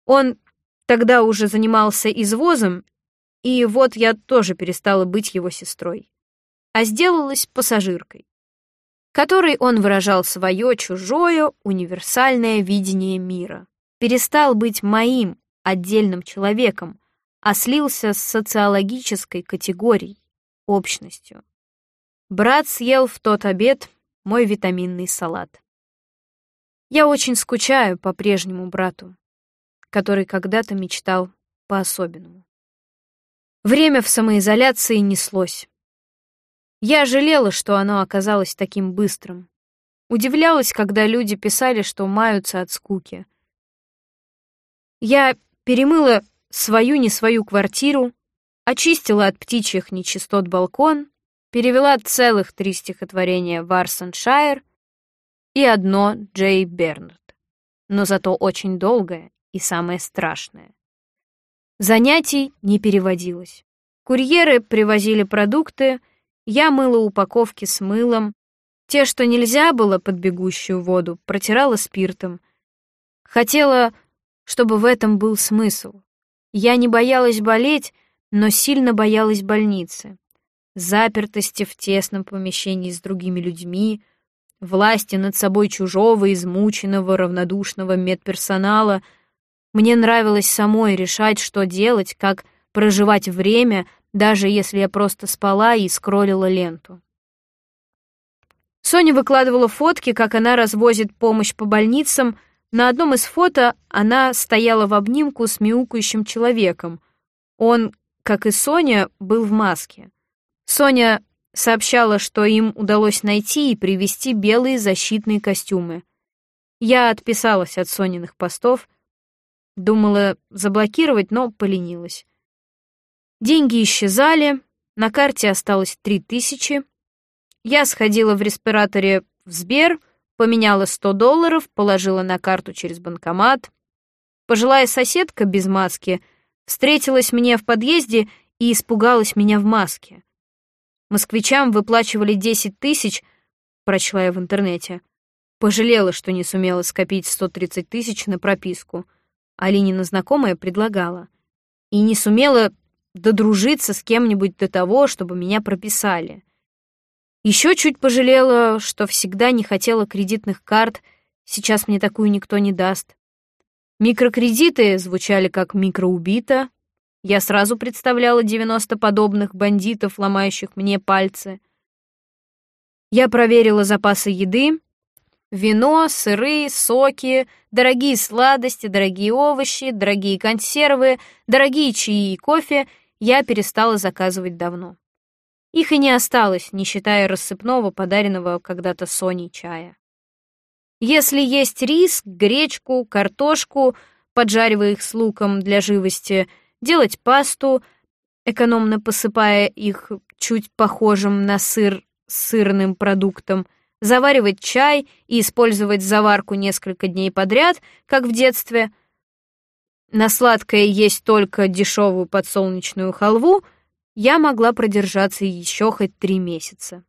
A: Он тогда уже занимался извозом, и вот я тоже перестала быть его сестрой, а сделалась пассажиркой которой он выражал свое чужое универсальное видение мира. Перестал быть моим отдельным человеком, а слился с социологической категорией, общностью. Брат съел в тот обед мой витаминный салат. Я очень скучаю по прежнему брату, который когда-то мечтал по-особенному. Время в самоизоляции неслось. Я жалела, что оно оказалось таким быстрым. Удивлялась, когда люди писали, что маются от скуки. Я перемыла свою не свою квартиру, очистила от птичьих нечистот балкон, перевела целых три стихотворения Варсеншайр и одно Джей Бернард, но зато очень долгое и самое страшное. Занятий не переводилось. Курьеры привозили продукты, я мыла упаковки с мылом. Те, что нельзя было под бегущую воду, протирала спиртом. Хотела, чтобы в этом был смысл. Я не боялась болеть, но сильно боялась больницы. Запертости в тесном помещении с другими людьми, власти над собой чужого, измученного, равнодушного медперсонала. Мне нравилось самой решать, что делать, как проживать время — даже если я просто спала и скроллила ленту. Соня выкладывала фотки, как она развозит помощь по больницам. На одном из фото она стояла в обнимку с мяукающим человеком. Он, как и Соня, был в маске. Соня сообщала, что им удалось найти и привезти белые защитные костюмы. Я отписалась от Сониных постов, думала заблокировать, но поленилась. Деньги исчезали, на карте осталось три тысячи. Я сходила в респираторе в Сбер, поменяла 100 долларов, положила на карту через банкомат. Пожилая соседка без маски Встретилась мне в подъезде и испугалась меня в маске. Москвичам выплачивали 10 тысяч, прочла я в интернете. Пожалела, что не сумела скопить 130 тысяч на прописку. Алинина знакомая предлагала. И не сумела додружиться с кем-нибудь до того, чтобы меня прописали. Еще чуть пожалела, что всегда не хотела кредитных карт, сейчас мне такую никто не даст. Микрокредиты звучали как микроубита. Я сразу представляла 90 подобных бандитов, ломающих мне пальцы. Я проверила запасы еды. Вино, сыры, соки, дорогие сладости, дорогие овощи, дорогие консервы, дорогие чаи и кофе я перестала заказывать давно. Их и не осталось, не считая рассыпного, подаренного когда-то Соней чая. Если есть рис, гречку, картошку, поджаривая их с луком для живости, делать пасту, экономно посыпая их чуть похожим на сыр сырным продуктом, заваривать чай и использовать заварку несколько дней подряд, как в детстве. На сладкое есть только дешевую подсолнечную халву, я могла продержаться еще хоть три месяца.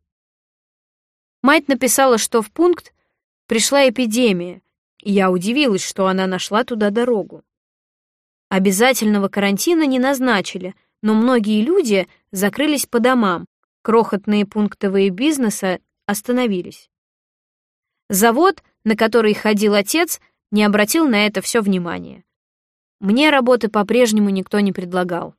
A: Мать написала, что в пункт пришла эпидемия, и я удивилась, что она нашла туда дорогу. Обязательного карантина не назначили, но многие люди закрылись по домам, крохотные пунктовые бизнеса остановились. Завод, на который ходил отец, не обратил на это все внимание. Мне работы по-прежнему никто не предлагал.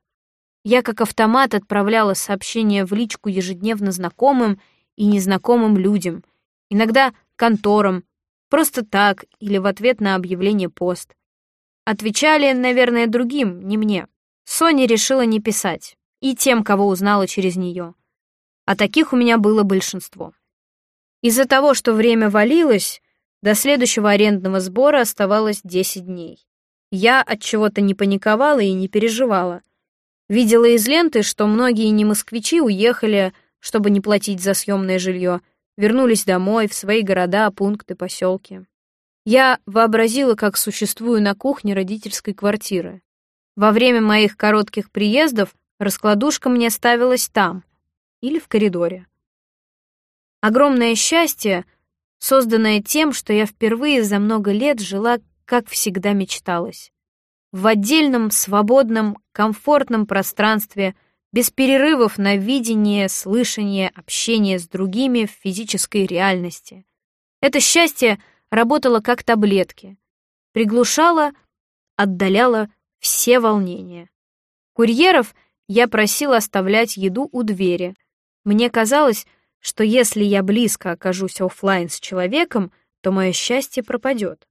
A: Я как автомат отправляла сообщения в личку ежедневно знакомым и незнакомым людям, иногда конторам, просто так или в ответ на объявление пост. Отвечали, наверное, другим, не мне. Соня решила не писать, и тем, кого узнала через нее. А таких у меня было большинство. Из-за того, что время валилось, до следующего арендного сбора оставалось 10 дней. Я от чего-то не паниковала и не переживала. Видела из ленты, что многие не москвичи уехали, чтобы не платить за съемное жилье, вернулись домой, в свои города, пункты, поселки. Я вообразила, как существую на кухне родительской квартиры. Во время моих коротких приездов раскладушка мне ставилась там или в коридоре. Огромное счастье, созданное тем, что я впервые за много лет жила, как всегда мечталось. В отдельном, свободном, комфортном пространстве — без перерывов на видение, слышание, общение с другими в физической реальности. Это счастье работало как таблетки, приглушало, отдаляло все волнения. Курьеров я просил оставлять еду у двери. Мне казалось, что если я близко окажусь офлайн с человеком, то мое счастье пропадет.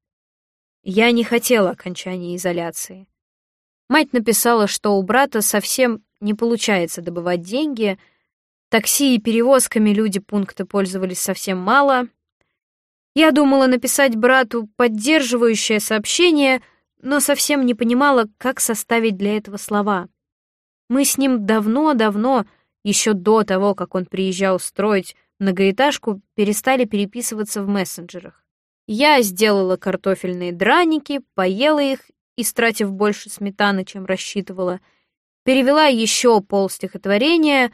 A: Я не хотела окончания изоляции. Мать написала, что у брата совсем не получается добывать деньги, такси и перевозками люди пункта пользовались совсем мало. Я думала написать брату поддерживающее сообщение, но совсем не понимала, как составить для этого слова. Мы с ним давно-давно, еще до того, как он приезжал строить многоэтажку, перестали переписываться в мессенджерах. Я сделала картофельные драники, поела их, истратив больше сметаны, чем рассчитывала — перевела еще пол стихотворения,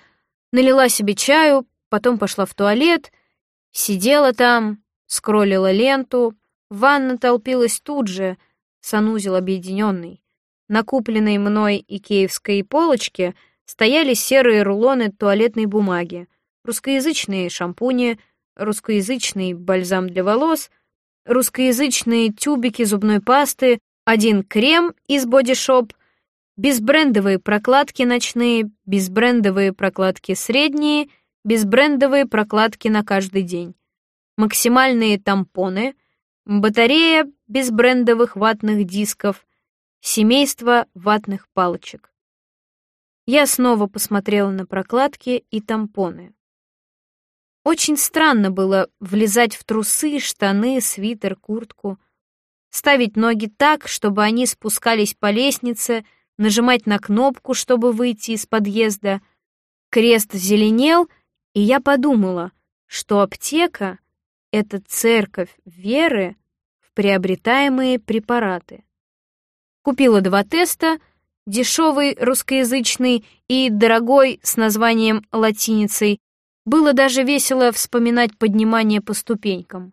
A: налила себе чаю, потом пошла в туалет, сидела там, скроллила ленту, ванна толпилась тут же, санузел объединенный. На купленной мной икеевской полочке стояли серые рулоны туалетной бумаги, русскоязычные шампуни, русскоязычный бальзам для волос, русскоязычные тюбики зубной пасты, один крем из бодишоп — Безбрендовые прокладки ночные, безбрендовые прокладки средние, безбрендовые прокладки на каждый день. Максимальные тампоны, батарея безбрендовых ватных дисков, семейство ватных палочек. Я снова посмотрела на прокладки и тампоны. Очень странно было влезать в трусы, штаны, свитер, куртку, ставить ноги так, чтобы они спускались по лестнице — нажимать на кнопку, чтобы выйти из подъезда. Крест зеленел, и я подумала, что аптека — это церковь веры в приобретаемые препараты. Купила два теста, дешевый русскоязычный и дорогой с названием латиницей, было даже весело вспоминать поднимание по ступенькам.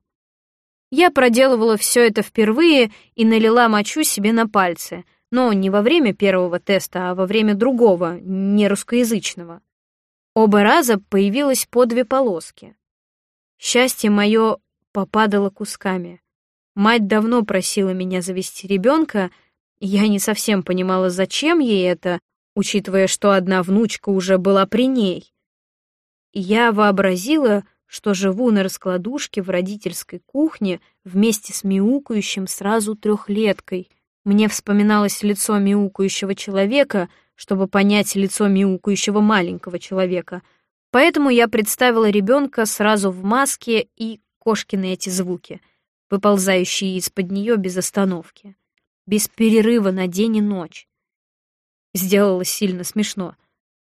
A: Я проделывала все это впервые и налила мочу себе на пальцы, но не во время первого теста, а во время другого, не русскоязычного. Оба раза появилось по две полоски. Счастье мое попадало кусками. Мать давно просила меня завести ребенка, я не совсем понимала, зачем ей это, учитывая, что одна внучка уже была при ней. Я вообразила, что живу на раскладушке в родительской кухне вместе с мяукающим сразу трехлеткой. Мне вспоминалось лицо мяукающего человека, чтобы понять лицо мяукающего маленького человека. Поэтому я представила ребенка сразу в маске и кошкины эти звуки, выползающие из-под нее без остановки, без перерыва на день и ночь. Сделалось сильно смешно.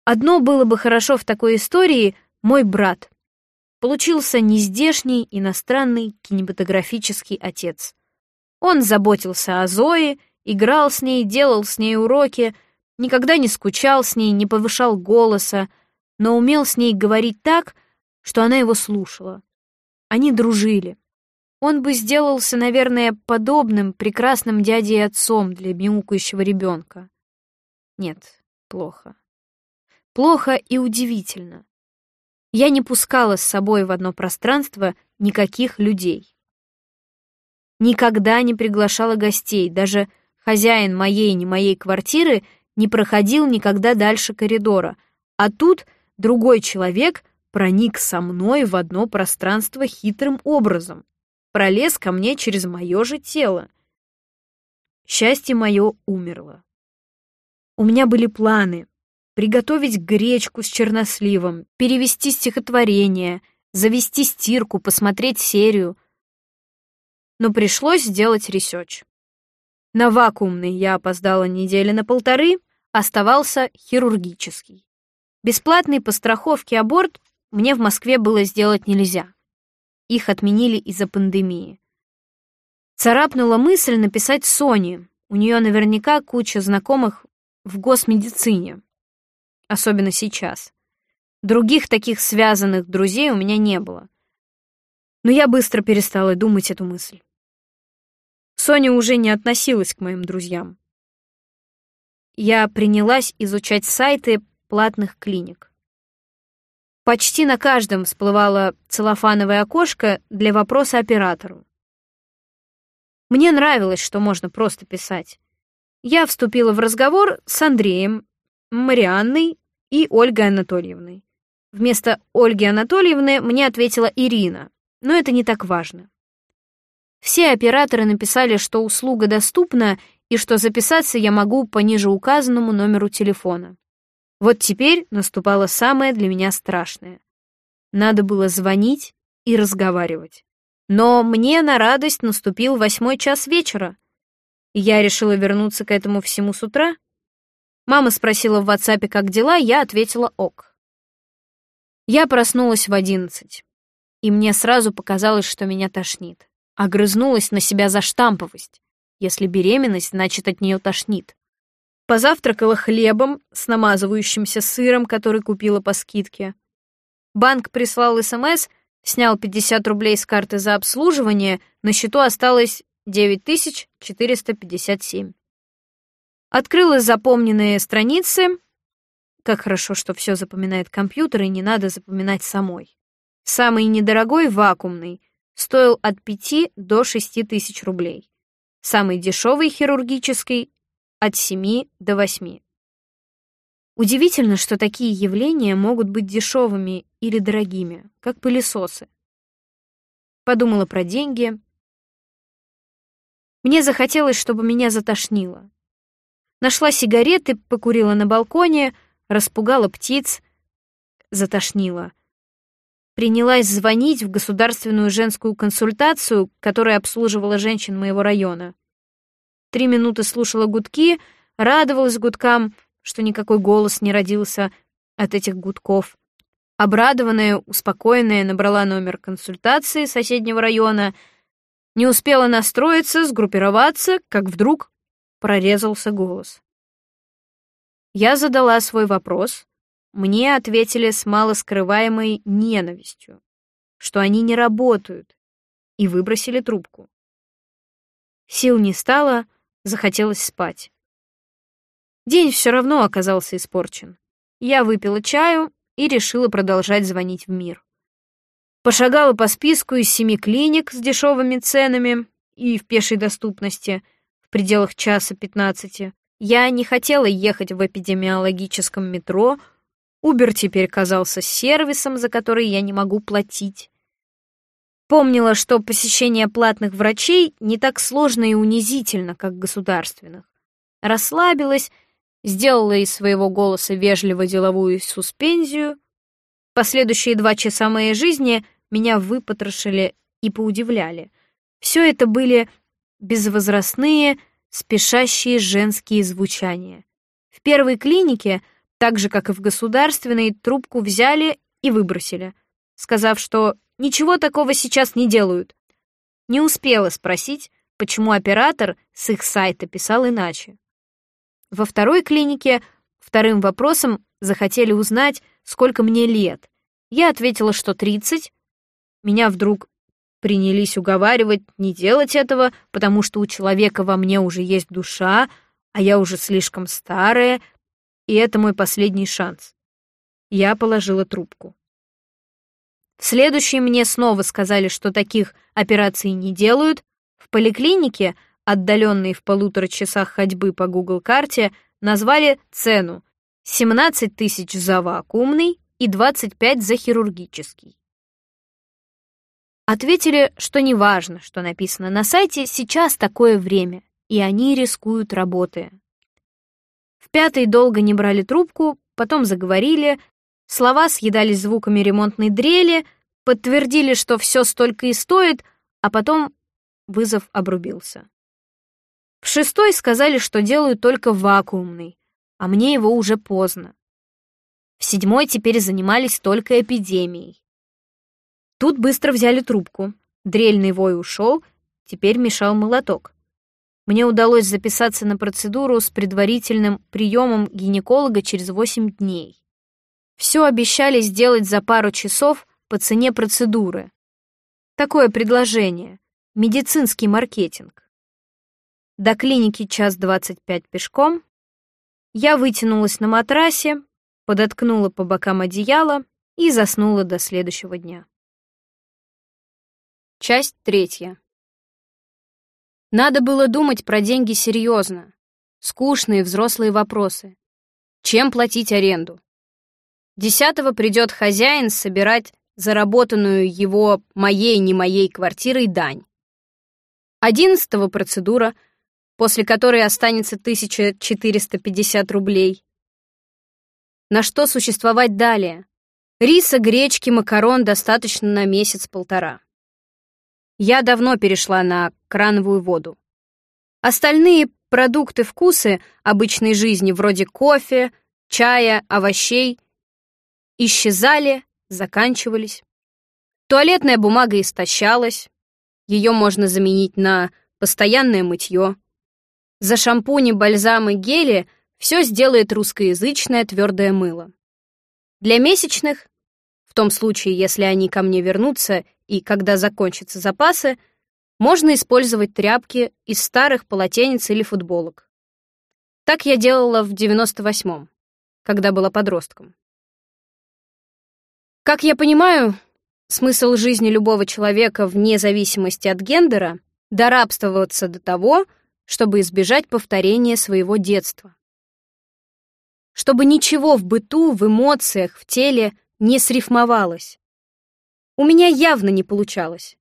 A: Одно было бы хорошо в такой истории — мой брат. Получился нездешний иностранный кинематографический отец. Он заботился о Зое, играл с ней, делал с ней уроки, никогда не скучал с ней, не повышал голоса, но умел с ней говорить так, что она его слушала. Они дружили. Он бы сделался, наверное, подобным прекрасным дядей и отцом для мяукающего ребенка. Нет, плохо. Плохо и удивительно. Я не пускала с собой в одно пространство никаких людей. Никогда не приглашала гостей, даже хозяин моей не моей квартиры не проходил никогда дальше коридора, а тут другой человек проник со мной в одно пространство хитрым образом, пролез ко мне через мое же тело. Счастье мое умерло. У меня были планы приготовить гречку с черносливом, перевести стихотворение, завести стирку, посмотреть серию. Но пришлось сделать research. На вакуумный я опоздала недели на полторы, оставался хирургический. Бесплатный по страховке аборт мне в Москве было сделать нельзя. Их отменили из-за пандемии. Царапнула мысль написать Соне. У нее наверняка куча знакомых в госмедицине. Особенно сейчас. Других таких связанных друзей у меня не было. Но я быстро перестала думать эту мысль. Соня уже не относилась к моим друзьям. Я принялась изучать сайты платных клиник. Почти на каждом всплывало целлофановое окошко для вопроса оператору. Мне нравилось, что можно просто писать. Я вступила в разговор с Андреем, Марианной и Ольгой Анатольевной. Вместо Ольги Анатольевны мне ответила Ирина, но это не так важно. Все операторы написали, что услуга доступна и что записаться я могу по ниже указанному номеру телефона. Вот теперь наступало самое для меня страшное. Надо было звонить и разговаривать. Но мне на радость наступил восьмой час вечера. Я решила вернуться к этому всему с утра. Мама спросила в WhatsApp, как дела, я ответила ок. Я проснулась в одиннадцать, и мне сразу показалось, что меня тошнит. Огрызнулась на себя за штамповость. Если беременность, значит, от нее тошнит. Позавтракала хлебом с намазывающимся сыром, который купила по скидке. Банк прислал СМС, снял 50 рублей с карты за обслуживание, на счету осталось 9457. Открыла запомненные страницы. Как хорошо, что все запоминает компьютер, и не надо запоминать самой. Самый недорогой, вакуумный, стоил от 5 до 6 тысяч рублей. Самый дешевый, хирургический, от 7 до 8. Удивительно, что такие явления могут быть дешевыми или дорогими, как пылесосы. Подумала про деньги. Мне захотелось, чтобы меня затошнило. Нашла сигареты, покурила на балконе, распугала птиц, затошнила. Принялась звонить в государственную женскую консультацию, которая обслуживала женщин моего района. Три минуты слушала гудки, радовалась гудкам, что никакой голос не родился от этих гудков. Обрадованная, успокоенная, набрала номер консультации соседнего района, не успела настроиться, сгруппироваться, как вдруг прорезался голос. Я задала свой вопрос. Мне ответили с малоскрываемой ненавистью, что они не работают, и выбросили трубку. Сил не стало, захотелось спать. День все равно оказался испорчен. Я выпила чаю и решила продолжать звонить в мир. Пошагала по списку из семи клиник с дешевыми ценами и в пешей доступности пределах часа пятнадцати. Я не хотела ехать в эпидемиологическом метро, Убер теперь казался сервисом, за который я не могу платить. Помнила, что посещение платных врачей не так сложно и унизительно, как государственных. Расслабилась, сделала из своего голоса вежливо-деловую суспензию. Последующие два часа моей жизни меня выпотрошили и поудивляли. Все это были безвозрастные, спешащие женские звучания. В первой клинике, так же, как и в государственной, трубку взяли и выбросили, сказав, что ничего такого сейчас не делают. Не успела спросить, почему оператор с их сайта писал иначе. Во второй клинике вторым вопросом захотели узнать, сколько мне лет. Я ответила, что 30. Меня вдруг принялись уговаривать не делать этого, потому что у человека во мне уже есть душа, а я уже слишком старая, и это мой последний шанс. Я положила трубку. В следующий мне снова сказали, что таких операций не делают. В поликлинике отдаленные в полутора часах ходьбы по Google карте назвали цену 17 тысяч за вакуумный и 25 за хирургический. Ответили, что неважно, что написано на сайте, сейчас такое время, и они рискуют работая. В пятой долго не брали трубку, потом заговорили, слова съедались звуками ремонтной дрели, подтвердили, что все столько и стоит, а потом вызов обрубился. В шестой сказали, что делают только вакуумный, а мне его уже поздно. В седьмой теперь занимались только эпидемией. Тут быстро взяли трубку. Дрельный вой ушел, теперь мешал молоток. Мне удалось записаться на процедуру с предварительным приемом гинеколога через 8 дней. Все обещали сделать за пару часов по цене процедуры. Такое предложение. Медицинский маркетинг. До клиники час двадцать пять пешком. Я вытянулась на матрасе, подоткнула по бокам одеяло и заснула до следующего дня. Часть третья. Надо было думать про деньги серьезно. Скучные взрослые вопросы. Чем платить аренду? Десятого придет хозяин собирать заработанную его моей не моей квартирой дань. Одиннадцатого процедура — после которой останется 1450 рублей. На что существовать далее? Риса, гречки, макарон достаточно на месяц-полтора. Я давно перешла на крановую воду. Остальные продукты-вкусы обычной жизни, вроде кофе, чая, овощей, исчезали, заканчивались. Туалетная бумага истощалась, ее можно заменить на постоянное мытье. За шампуни, бальзамы, гели все сделает русскоязычное твердое мыло. Для месячных, в том случае, если они ко мне вернутся и когда закончатся запасы, можно использовать тряпки из старых полотенец или футболок. Так я делала в 98-м, когда была подростком. Как я понимаю, смысл жизни любого человека вне зависимости от гендера — дорабствоваться до того, чтобы избежать повторения своего детства. Чтобы ничего в быту, в эмоциях, в теле не срифмовалось. У меня явно не получалось.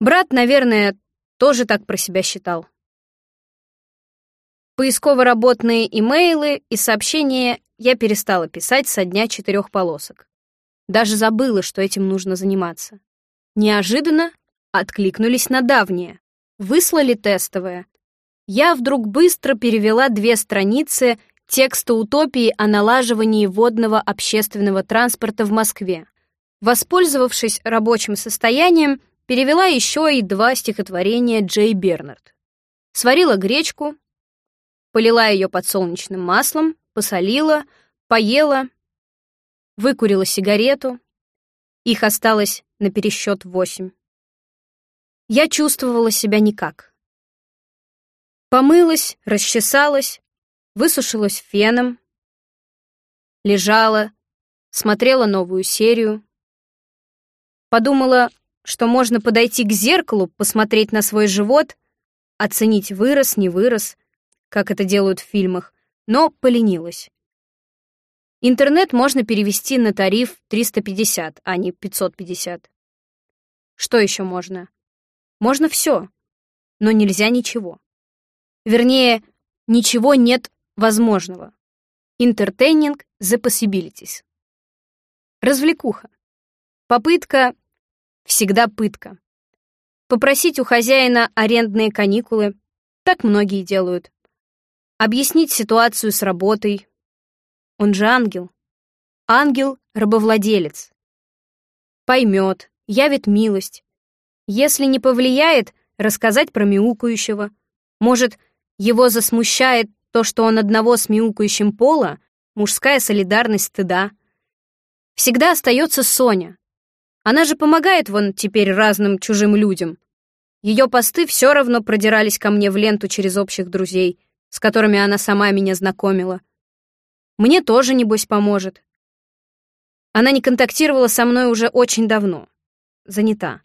A: Брат, наверное, тоже так про себя считал. Поисково-работные имейлы и сообщения я перестала писать со дня четырех полосок. Даже забыла, что этим нужно заниматься. Неожиданно откликнулись на давнее. Выслали тестовое, я вдруг быстро перевела две страницы текста утопии о налаживании водного общественного транспорта в Москве. Воспользовавшись рабочим состоянием, перевела еще и два стихотворения Джей Бернард. Сварила гречку, полила ее подсолнечным маслом, посолила, поела, выкурила сигарету. Их осталось на пересчет восемь. Я чувствовала себя никак. Помылась, расчесалась, высушилась феном, лежала, смотрела новую серию. Подумала, что можно подойти к зеркалу, посмотреть на свой живот, оценить вырос, не вырос, как это делают в фильмах, но поленилась. Интернет можно перевести на тариф 350, а не 550. Что еще можно? Можно все, но нельзя ничего. Вернее, ничего нет возможного. Entertaining the possibilities. Развлекуха. Попытка всегда пытка. Попросить у хозяина арендные каникулы, так многие делают. Объяснить ситуацию с работой. Он же ангел. Ангел-рабовладелец. Поймет, явит милость, если не повлияет, рассказать про мяукающего. Может, его засмущает то, что он одного с мяукающим пола, мужская солидарность стыда. Всегда остается Соня. Она же помогает вон теперь разным чужим людям. Ее посты все равно продирались ко мне в ленту через общих друзей, с которыми она сама меня знакомила. Мне тоже, небось, поможет. Она не контактировала со мной уже очень давно. Занята.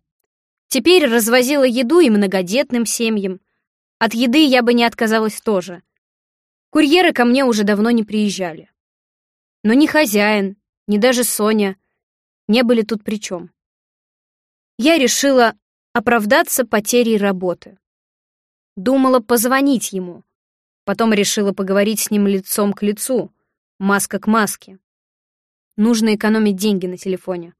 A: Теперь развозила еду и многодетным семьям. От еды я бы не отказалась тоже. Курьеры ко мне уже давно не приезжали. Но ни хозяин, ни даже Соня не были тут при чем. Я решила оправдаться потерей работы. Думала позвонить ему. Потом решила поговорить с ним лицом к лицу, маска к маске. Нужно экономить деньги на телефоне.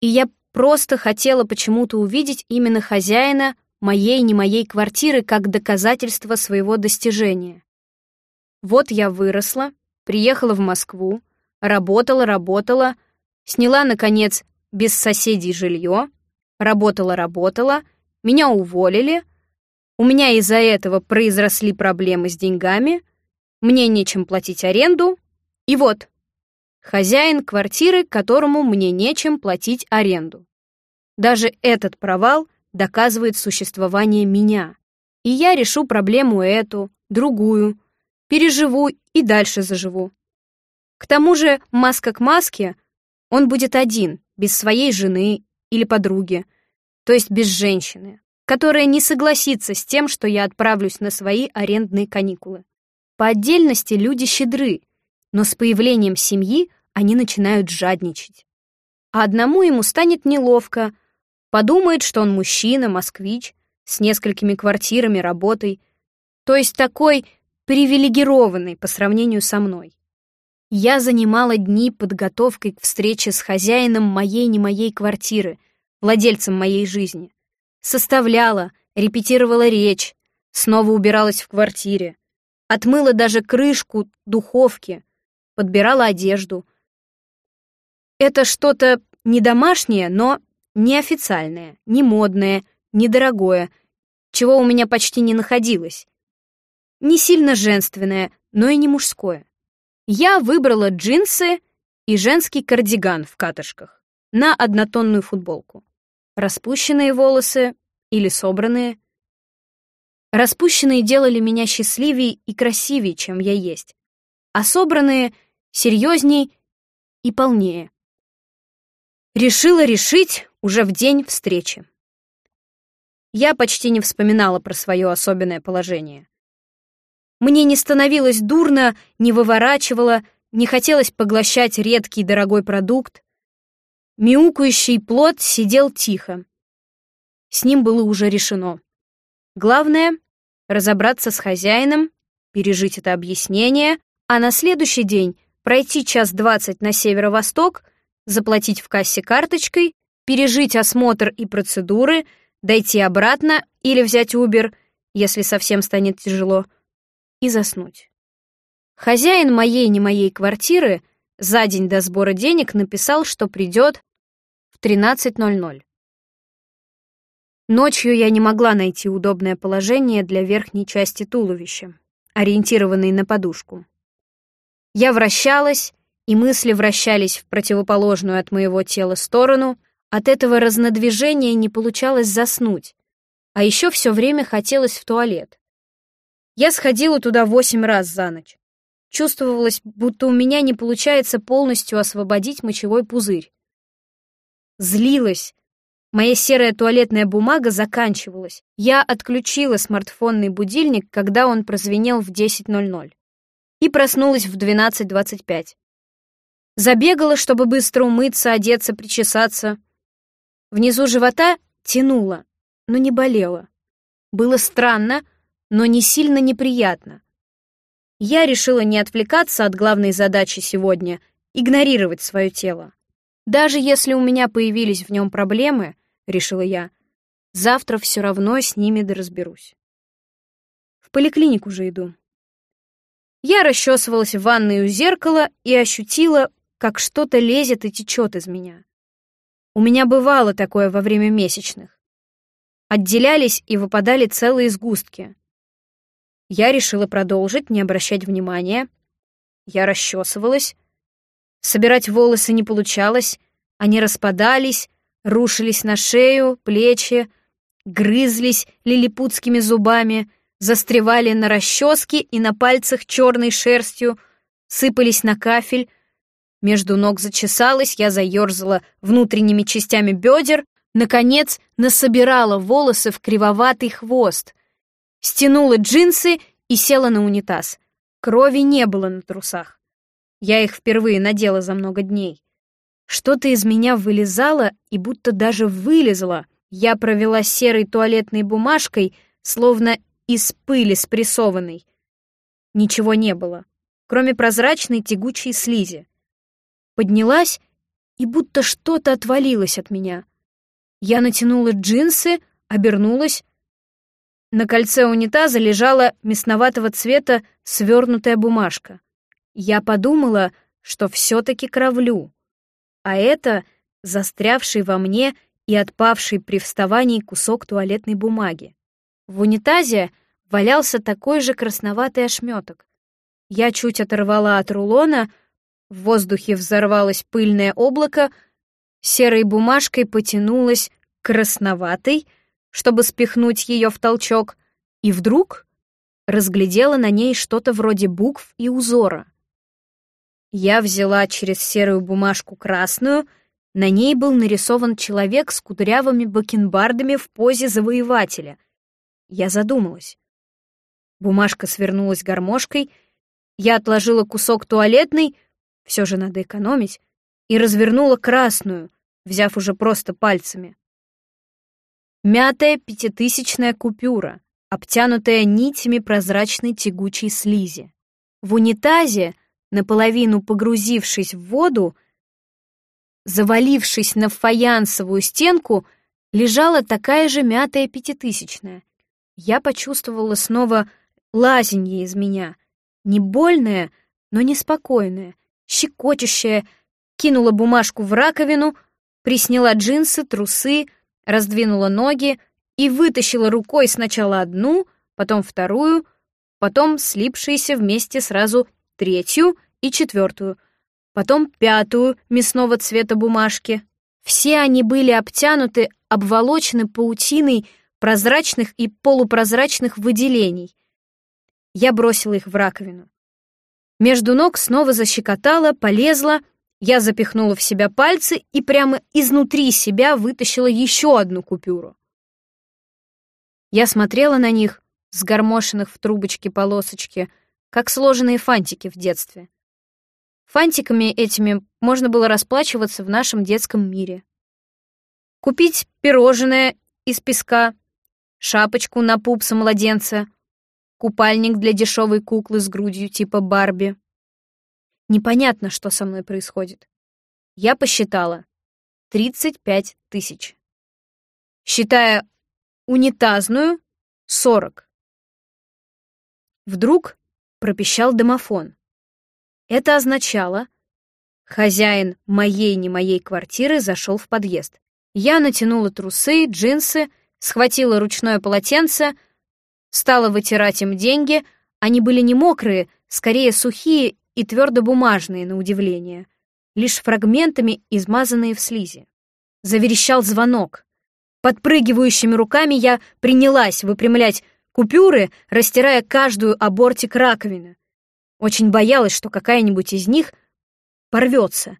A: И я Просто хотела почему-то увидеть именно хозяина моей не моей квартиры как доказательство своего достижения. Вот я выросла, приехала в Москву, работала, работала, сняла, наконец, без соседей жилье, работала, работала, меня уволили, у меня из-за этого произросли проблемы с деньгами, мне нечем платить аренду, и вот, Хозяин квартиры, которому мне нечем платить аренду. Даже этот провал доказывает существование меня. И я решу проблему эту, другую, переживу и дальше заживу. К тому же, маска к маске, он будет один, без своей жены или подруги, то есть без женщины, которая не согласится с тем, что я отправлюсь на свои арендные каникулы. По отдельности люди щедры, но с появлением семьи они начинают жадничать. А одному ему станет неловко, подумает, что он мужчина, москвич, с несколькими квартирами, работой, то есть такой привилегированный по сравнению со мной. Я занимала дни подготовкой к встрече с хозяином моей не моей квартиры, владельцем моей жизни. Составляла, репетировала речь, снова убиралась в квартире, отмыла даже крышку духовки, подбирала одежду. Это что-то не домашнее, но неофициальное, не модное, недорогое, чего у меня почти не находилось. Не сильно женственное, но и не мужское. Я выбрала джинсы и женский кардиган в катышках на однотонную футболку. Распущенные волосы или собранные. Распущенные делали меня счастливее и красивее, чем я есть, а собранные — серьезней и полнее. Решила решить уже в день встречи. Я почти не вспоминала про свое особенное положение. Мне не становилось дурно, не выворачивало, не хотелось поглощать редкий дорогой продукт. Мяукающий плод сидел тихо. С ним было уже решено. Главное — разобраться с хозяином, пережить это объяснение, а на следующий день пройти час двадцать на северо-восток заплатить в кассе карточкой, пережить осмотр и процедуры, дойти обратно или взять Uber, если совсем станет тяжело, и заснуть. Хозяин моей не моей квартиры за день до сбора денег написал, что придет в 13.00. Ночью я не могла найти удобное положение для верхней части туловища. ориентированный на подушку. Я вращалась, и мысли вращались в противоположную от моего тела сторону. От этого разнодвижения не получалось заснуть, а еще все время хотелось в туалет. Я сходила туда восемь раз за ночь. Чувствовалось, будто у меня не получается полностью освободить мочевой пузырь. Злилась. Моя серая туалетная бумага заканчивалась. Я отключила смартфонный будильник, когда он прозвенел в 10.00. И проснулась в 12.25. Забегала, чтобы быстро умыться, одеться, причесаться. Внизу живота тянуло, но не болело. Было странно, но не сильно неприятно. Я решила не отвлекаться от главной задачи сегодня — игнорировать свое тело. Даже если у меня появились в нем проблемы, решила я, завтра все равно с ними доразберусь. В поликлинику же иду. Я расчесывалась в ванной у зеркала и ощутила, как что-то лезет и течет из меня. У меня бывало такое во время месячных. Отделялись и выпадали целые сгустки. Я решила продолжить, не обращать внимания. Я расчесывалась. Собирать волосы не получалось. Они распадались, рушились на шею, плечи, грызлись лилипутскими зубами, застревали на расческе и на пальцах черной шерстью, сыпались на кафель. Между ног зачесалась, я заерзала внутренними частями бедер, наконец насобирала волосы в кривоватый хвост — стянула джинсы и села на унитаз. Крови не было на трусах. Я их впервые надела за много дней. Что-то из меня вылезало и будто даже вылезло. Я провела серой туалетной бумажкой, словно из пыли спрессованной. Ничего не было, кроме прозрачной тягучей слизи. Поднялась, и будто что-то отвалилось от меня. Я натянула джинсы, обернулась, на кольце унитаза лежала мясноватого цвета свернутая бумажка. Я подумала, что все-таки кровлю. А это застрявший во мне и отпавший при вставании кусок туалетной бумаги. В унитазе валялся такой же красноватый ошметок. Я чуть оторвала от рулона, в воздухе взорвалось пыльное облако, серой бумажкой потянулась красноватой, чтобы спихнуть ее в толчок, и вдруг разглядела на ней что-то вроде букв и узора. Я взяла через серую бумажку красную, на ней был нарисован человек с кудрявыми бакенбардами в позе завоевателя. Я задумалась. Бумажка свернулась гармошкой, я отложила кусок туалетной, все же надо экономить, и развернула красную, взяв уже просто пальцами. Мятая пятитысячная купюра, обтянутая нитями прозрачной тягучей слизи. В унитазе, наполовину погрузившись в воду, завалившись на фаянсовую стенку, лежала такая же мятая пятитысячная. Я почувствовала снова лазенье из меня, не больное, но неспокойное, щекочущее, кинула бумажку в раковину, присняла джинсы, трусы, раздвинула ноги и вытащила рукой сначала одну, потом вторую, потом слипшиеся вместе сразу третью и четвертую, потом пятую мясного цвета бумажки. Все они были обтянуты, обволочены паутиной прозрачных и полупрозрачных выделений. Я бросила их в раковину. Между ног снова защекотала, полезла, я запихнула в себя пальцы и прямо изнутри себя вытащила еще одну купюру. Я смотрела на них, сгормошенных в трубочке полосочки, как сложенные фантики в детстве. Фантиками этими можно было расплачиваться в нашем детском мире. Купить пирожное из песка, шапочку на пупса младенца, купальник для дешевой куклы с грудью типа Барби. Непонятно, что со мной происходит. Я посчитала. 35 тысяч. Считая унитазную — 40. Вдруг пропищал домофон. Это означало, хозяин моей не моей квартиры зашел в подъезд. Я натянула трусы, джинсы, схватила ручное полотенце, стала вытирать им деньги, Они были не мокрые, скорее сухие и твердо-бумажные, на удивление, лишь фрагментами измазанные в слизи. Заверещал звонок. Подпрыгивающими руками я принялась выпрямлять купюры, растирая каждую о бортик раковины. Очень боялась, что какая-нибудь из них порвется.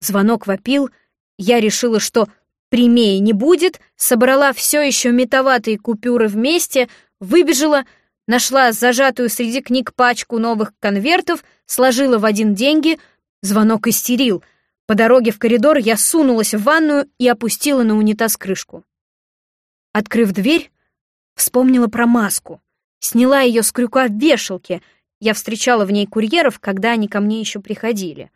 A: Звонок вопил, я решила, что прямее не будет, собрала все еще метоватые купюры вместе, выбежала, нашла зажатую среди книг пачку новых конвертов, сложила в один деньги, звонок истерил. По дороге в коридор я сунулась в ванную и опустила на унитаз крышку. Открыв дверь, вспомнила про маску. Сняла ее с крюка в вешалке. Я встречала в ней курьеров, когда они ко мне еще приходили.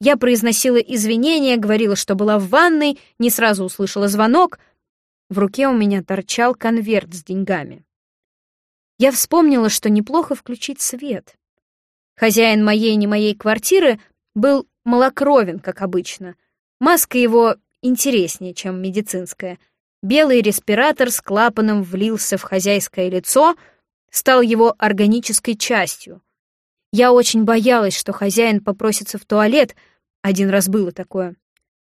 A: Я произносила извинения, говорила, что была в ванной, не сразу услышала звонок. В руке у меня торчал конверт с деньгами. Я вспомнила, что неплохо включить свет. Хозяин моей не моей квартиры был малокровен, как обычно. Маска его интереснее, чем медицинская. Белый респиратор с клапаном влился в хозяйское лицо, стал его органической частью. Я очень боялась, что хозяин попросится в туалет — один раз было такое.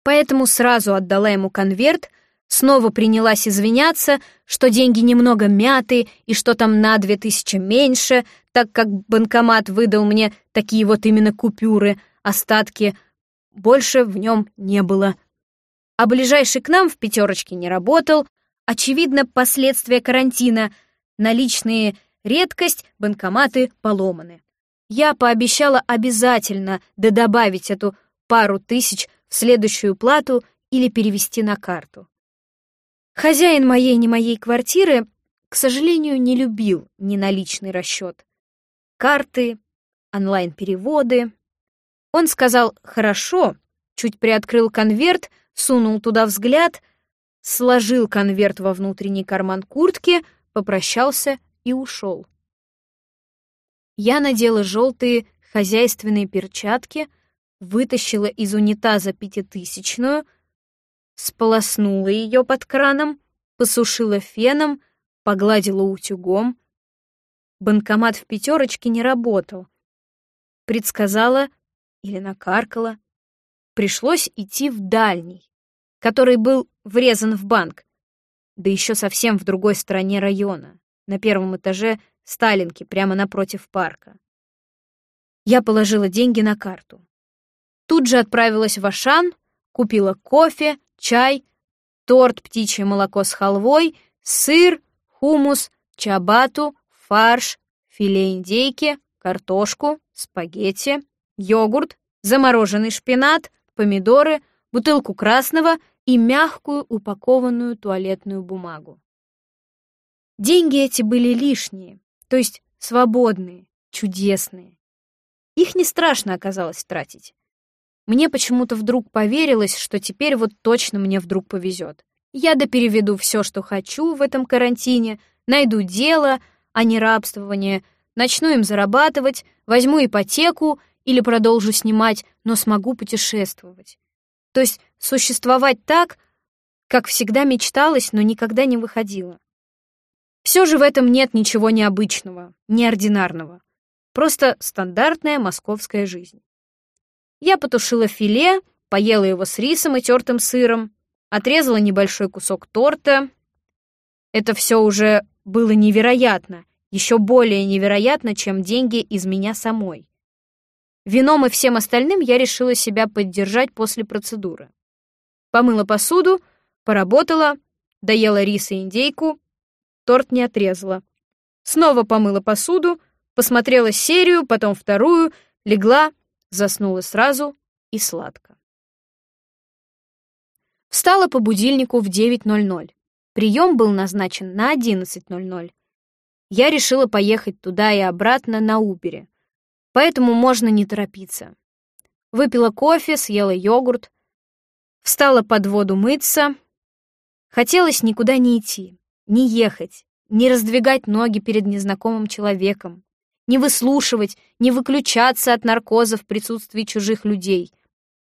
A: Поэтому сразу отдала ему конверт, снова принялась извиняться, что деньги немного мяты и что там на две тысячи меньше, так как банкомат выдал мне такие вот именно купюры, остатки. Больше в нем не было. А ближайший к нам в пятерочке не работал. Очевидно, последствия карантина. Наличные редкость, банкоматы поломаны. Я пообещала обязательно додобавить эту пару тысяч в следующую плату или перевести на карту. Хозяин моей не моей квартиры, к сожалению, не любил неналичный расчет. Карты, онлайн-переводы. Он сказал «хорошо», чуть приоткрыл конверт, сунул туда взгляд, сложил конверт во внутренний карман куртки, попрощался и ушел. Я надела желтые хозяйственные перчатки, вытащила из унитаза пятитысячную, сполоснула ее под краном, посушила феном, погладила утюгом. Банкомат в пятерочке не работал. Предсказала или накаркала. Пришлось идти в дальний, который был врезан в банк, да еще совсем в другой стороне района, на первом этаже Сталинки, прямо напротив парка. Я положила деньги на карту. Тут же отправилась в Ашан, купила кофе, чай, торт, птичье молоко с халвой, сыр, хумус, чабату, фарш, филе индейки, картошку, спагетти, йогурт, замороженный шпинат, помидоры, бутылку красного и мягкую упакованную туалетную бумагу. Деньги эти были лишние, то есть свободные, чудесные. Их не страшно оказалось тратить. Мне почему-то вдруг поверилось, что теперь вот точно мне вдруг повезет. Я допереведу все, что хочу в этом карантине, найду дело, а не рабствование, начну им зарабатывать, возьму ипотеку или продолжу снимать, но смогу путешествовать. То есть существовать так, как всегда мечталось, но никогда не выходило. Все же в этом нет ничего необычного, неординарного. Просто стандартная московская жизнь. Я потушила филе, поела его с рисом и тертым сыром, отрезала небольшой кусок торта. Это все уже было невероятно, еще более невероятно, чем деньги из меня самой. Вином и всем остальным я решила себя поддержать после процедуры. Помыла посуду, поработала, доела рис и индейку, торт не отрезала. Снова помыла посуду, посмотрела серию, потом вторую, легла, Заснула сразу и сладко. Встала по будильнику в 9.00. Прием был назначен на 11.00. Я решила поехать туда и обратно на Убере, поэтому можно не торопиться. Выпила кофе, съела йогурт, встала под воду мыться. Хотелось никуда не идти, не ехать, не раздвигать ноги перед незнакомым человеком, не выслушивать, не выключаться от наркоза в присутствии чужих людей.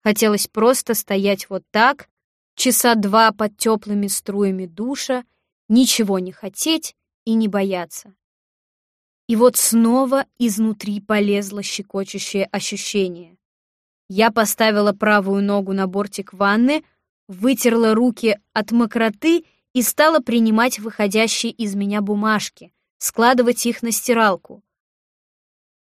A: Хотелось просто стоять вот так, часа два под теплыми струями душа, ничего не хотеть и не бояться. И вот снова изнутри полезло щекочущее ощущение. Я поставила правую ногу на бортик ванны, вытерла руки от мокроты и стала принимать выходящие из меня бумажки, складывать их на стиралку.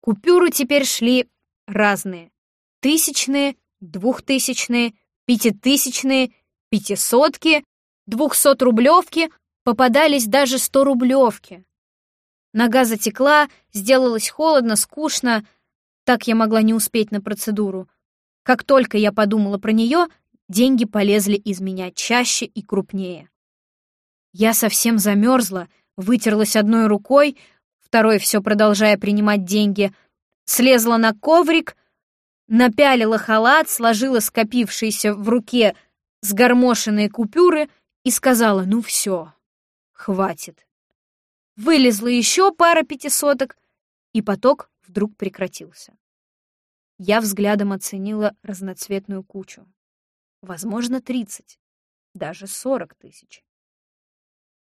A: Купюры теперь шли разные. Тысячные, двухтысячные, пятитысячные, пятисотки, двухсотрублевки, попадались даже сторублевки. Нога затекла, сделалось холодно, скучно. Так я могла не успеть на процедуру. Как только я подумала про нее, деньги полезли из меня чаще и крупнее. Я совсем замерзла, вытерлась одной рукой, второй все продолжая принимать деньги, слезла на коврик, напялила халат, сложила скопившиеся в руке сгормошенные купюры и сказала «ну все, хватит». Вылезла еще пара пятисоток, и поток вдруг прекратился. Я взглядом оценила разноцветную кучу. Возможно, 30, даже 40 тысяч.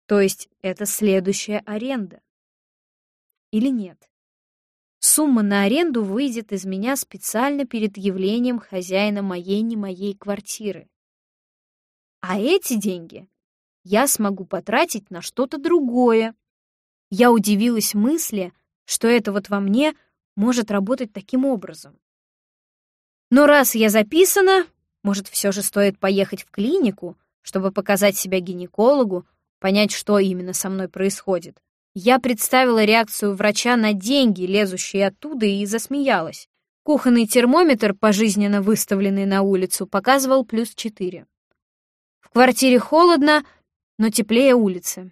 A: То есть это следующая аренда. Или нет? Сумма на аренду выйдет из меня специально перед явлением хозяина моей не моей квартиры. А эти деньги я смогу потратить на что-то другое. Я удивилась мысли, что это вот во мне может работать таким образом. Но раз я записана, может, все же стоит поехать в клинику, чтобы показать себя гинекологу, понять, что именно со мной происходит. Я представила реакцию врача на деньги, лезущие оттуда, и засмеялась. Кухонный термометр, пожизненно выставленный на улицу, показывал плюс четыре. В квартире холодно, но теплее улицы.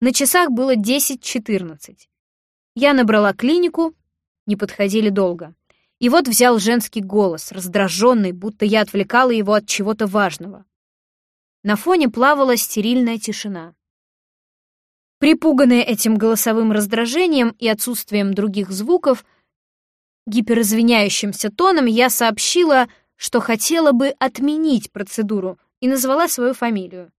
A: На часах было 10-14. Я набрала клинику, не подходили долго. И вот взял женский голос, раздраженный, будто я отвлекала его от чего-то важного. На фоне плавала стерильная тишина. Припуганная этим голосовым раздражением и отсутствием других звуков, гиперизвиняющимся тоном я сообщила, что хотела бы отменить процедуру и назвала свою фамилию.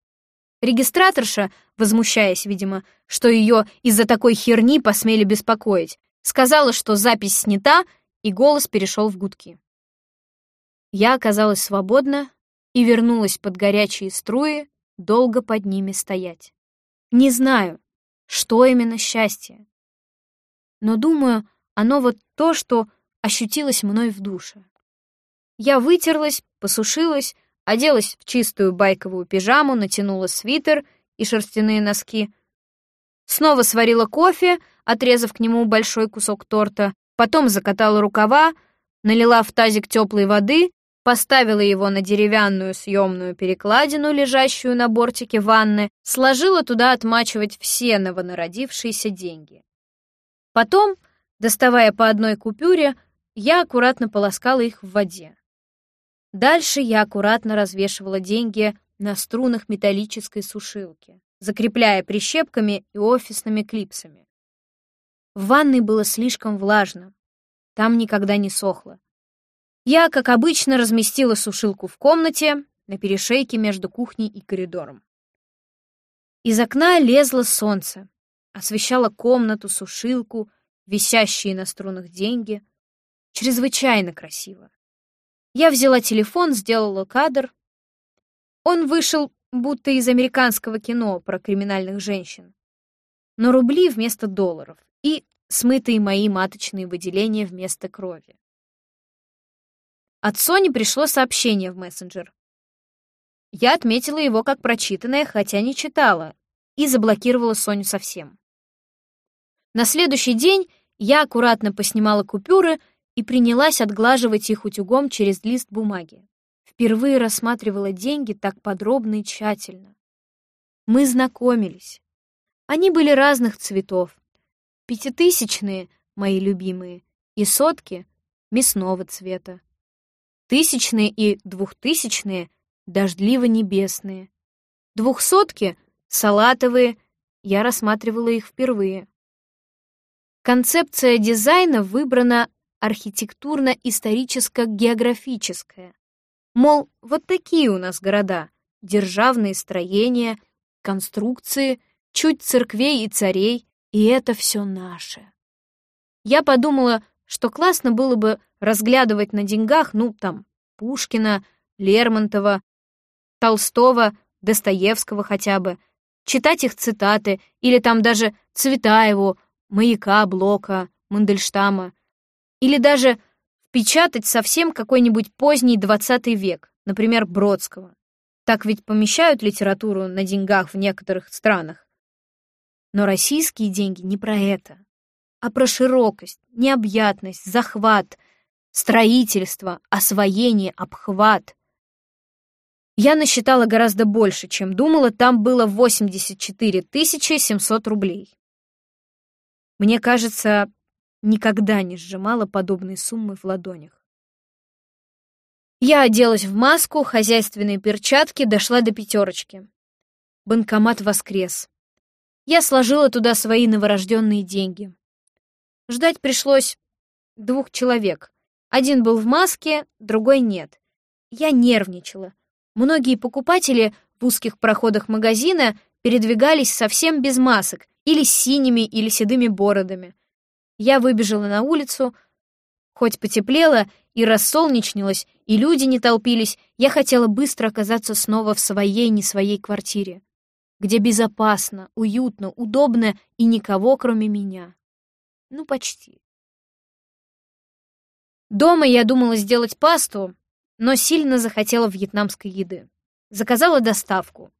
A: Регистраторша, возмущаясь, видимо, что ее из-за такой херни посмели беспокоить, сказала, что запись снята — и голос перешел в гудки. Я оказалась свободна и вернулась под горячие струи, долго под ними стоять. Не знаю, что именно счастье, но думаю, оно вот то, что ощутилось мной в душе. Я вытерлась, посушилась, оделась в чистую байковую пижаму, натянула свитер и шерстяные носки, снова сварила кофе, отрезав к нему большой кусок торта, потом закатала рукава, налила в тазик теплой воды, поставила его на деревянную съемную перекладину, лежащую на бортике ванны, сложила туда отмачивать все новонародившиеся деньги. Потом, доставая по одной купюре, я аккуратно полоскала их в воде. Дальше я аккуратно развешивала деньги на струнах металлической сушилки, закрепляя прищепками и офисными клипсами. В ванной было слишком влажно. Там никогда не сохло. Я, как обычно, разместила сушилку в комнате на перешейке между кухней и коридором. Из окна лезло солнце, освещало комнату, сушилку, висящие на струнах деньги. Чрезвычайно красиво. Я взяла телефон, сделала кадр. Он вышел будто из американского кино про криминальных женщин. Но рубли вместо долларов и смытые мои маточные выделения вместо крови. От Сони пришло сообщение в мессенджер. Я отметила его как прочитанное, хотя не читала, и заблокировала Соню совсем. На следующий день я аккуратно поснимала купюры и принялась отглаживать их утюгом через лист бумаги. Впервые рассматривала деньги так подробно и тщательно. Мы знакомились. Они были разных цветов, Пятитысячные, мои любимые, и сотки мясного цвета. Тысячные и двухтысячные дождливо-небесные. Двухсотки салатовые, я рассматривала их впервые. Концепция дизайна выбрана архитектурно-историческо-географическая. Мол, вот такие у нас города, державные строения, конструкции, чуть церквей и царей, и это все наше. Я подумала, что классно было бы разглядывать на деньгах, ну, там, Пушкина, Лермонтова, Толстого, Достоевского хотя бы, читать их цитаты, или там даже Цветаеву, Маяка, Блока, Мандельштама, или даже впечатать совсем какой-нибудь поздний 20 век, например, Бродского. Так ведь помещают литературу на деньгах в некоторых странах. Но российские деньги не про это, а про широкость, необъятность, захват, строительство, освоение, обхват. Я насчитала гораздо больше, чем думала, там было 84 700 рублей. Мне кажется, никогда не сжимала подобные суммы в ладонях. Я оделась в маску, хозяйственные перчатки, дошла до пятерочки. Банкомат воскрес. Я сложила туда свои новорожденные деньги. Ждать пришлось двух человек. Один был в маске, другой нет. Я нервничала. Многие покупатели в узких проходах магазина передвигались совсем без масок, или с синими, или седыми бородами. Я выбежала на улицу, хоть потеплело и рассолнечнилось, и люди не толпились, я хотела быстро оказаться снова в своей не своей квартире, где безопасно, уютно, удобно и никого, кроме меня. Ну, почти. Дома я думала сделать пасту, но сильно захотела вьетнамской еды. Заказала доставку.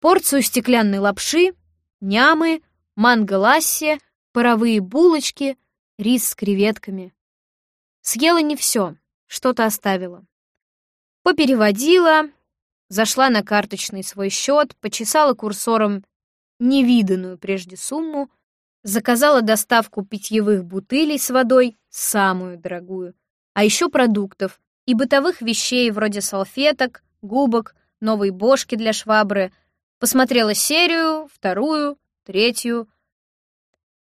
A: Порцию стеклянной лапши, нямы, манго-ласси, паровые булочки, рис с креветками. Съела не все, что-то оставила. Попереводила, зашла на карточный свой счет, почесала курсором невиданную прежде сумму, заказала доставку питьевых бутылей с водой, самую дорогую, а еще продуктов, и бытовых вещей вроде салфеток, губок, новой бошки для швабры. Посмотрела серию, вторую, третью.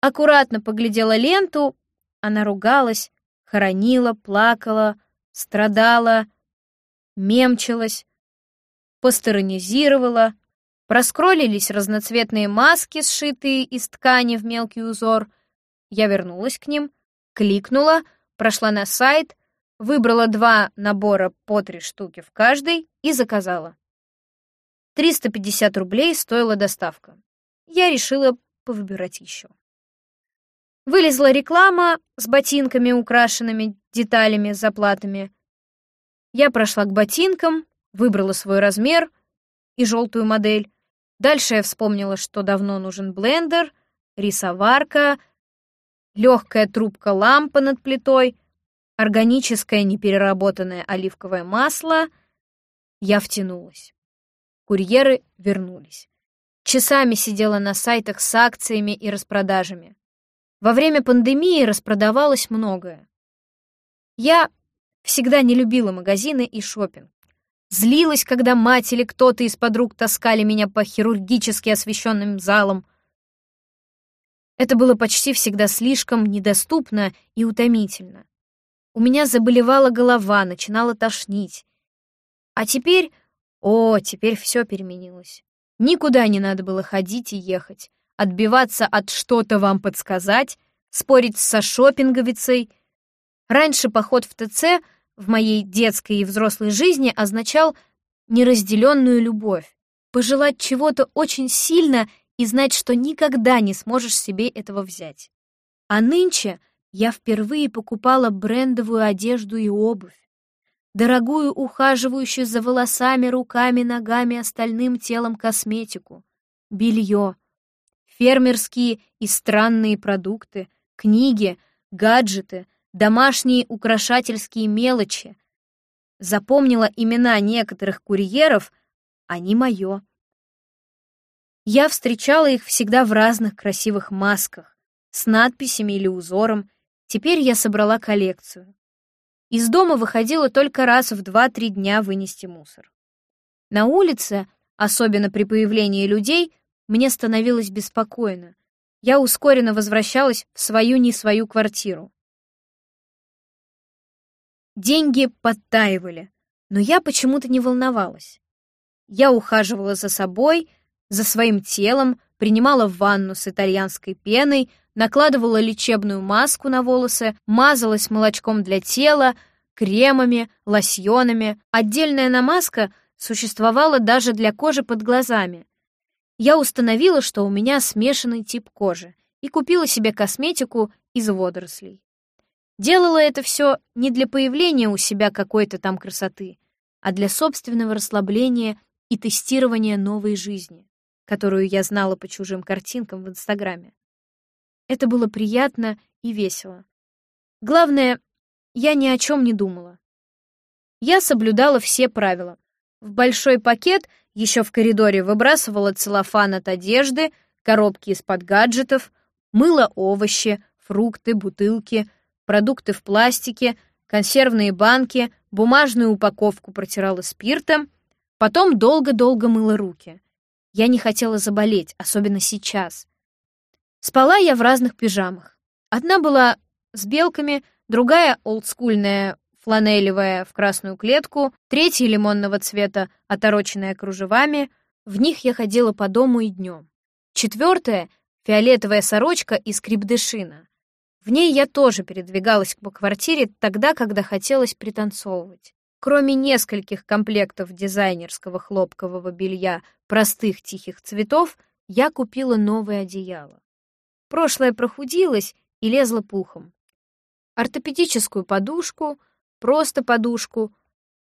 A: Аккуратно поглядела ленту, она ругалась, хоронила, плакала, страдала, мемчилась, пастеронизировала, проскроллились разноцветные маски, сшитые из ткани в мелкий узор. Я вернулась к ним, кликнула, прошла на сайт — выбрала два набора по три штуки в каждой и заказала. 350 рублей стоила доставка. Я решила повыбирать еще. Вылезла реклама с ботинками, украшенными деталями, заплатами. Я прошла к ботинкам, выбрала свой размер и желтую модель. Дальше я вспомнила, что давно нужен блендер, рисоварка, легкая трубка-лампа над плитой — органическое непереработанное оливковое масло, я втянулась. Курьеры вернулись. Часами сидела на сайтах с акциями и распродажами. Во время пандемии распродавалось многое. Я всегда не любила магазины и шопинг. Злилась, когда мать или кто-то из подруг таскали меня по хирургически освещенным залам. Это было почти всегда слишком недоступно и утомительно. У меня заболевала голова, начинала тошнить. А теперь... О, теперь все переменилось. Никуда не надо было ходить и ехать, отбиваться от что-то вам подсказать, спорить со шопинговицей. Раньше поход в ТЦ в моей детской и взрослой жизни означал неразделенную любовь, пожелать чего-то очень сильно и знать, что никогда не сможешь себе этого взять. А нынче я впервые покупала брендовую одежду и обувь, дорогую ухаживающую за волосами, руками, ногами, остальным телом косметику, белье, фермерские и странные продукты, книги, гаджеты, домашние украшательские мелочи. Запомнила имена некоторых курьеров, они мое. Я встречала их всегда в разных красивых масках, с надписями или узором, Теперь я собрала коллекцию. Из дома выходила только раз в 2-3 дня вынести мусор. На улице, особенно при появлении людей, мне становилось беспокойно. Я ускоренно возвращалась в свою не свою квартиру. Деньги подтаивали, но я почему-то не волновалась. Я ухаживала за собой, за своим телом, принимала ванну с итальянской пеной, накладывала лечебную маску на волосы, мазалась молочком для тела, кремами, лосьонами. Отдельная намазка существовала даже для кожи под глазами. Я установила, что у меня смешанный тип кожи, и купила себе косметику из водорослей. Делала это все не для появления у себя какой-то там красоты, а для собственного расслабления и тестирования новой жизни, которую я знала по чужим картинкам в Инстаграме. Это было приятно и весело. Главное, я ни о чем не думала. Я соблюдала все правила. В большой пакет еще в коридоре выбрасывала целлофан от одежды, коробки из-под гаджетов, мыла овощи, фрукты, бутылки, продукты в пластике, консервные банки, бумажную упаковку протирала спиртом, потом долго-долго мыла руки. Я не хотела заболеть, особенно сейчас. Спала я в разных пижамах. Одна была с белками, другая олдскульная, фланелевая в красную клетку, третья лимонного цвета, отороченная кружевами. В них я ходила по дому и днем. Четвертая — фиолетовая сорочка из крепдышина. В ней я тоже передвигалась по квартире тогда, когда хотелось пританцовывать. Кроме нескольких комплектов дизайнерского хлопкового белья простых тихих цветов, я купила новое одеяло. Прошлое прохудилось и лезло пухом. Ортопедическую подушку, просто подушку,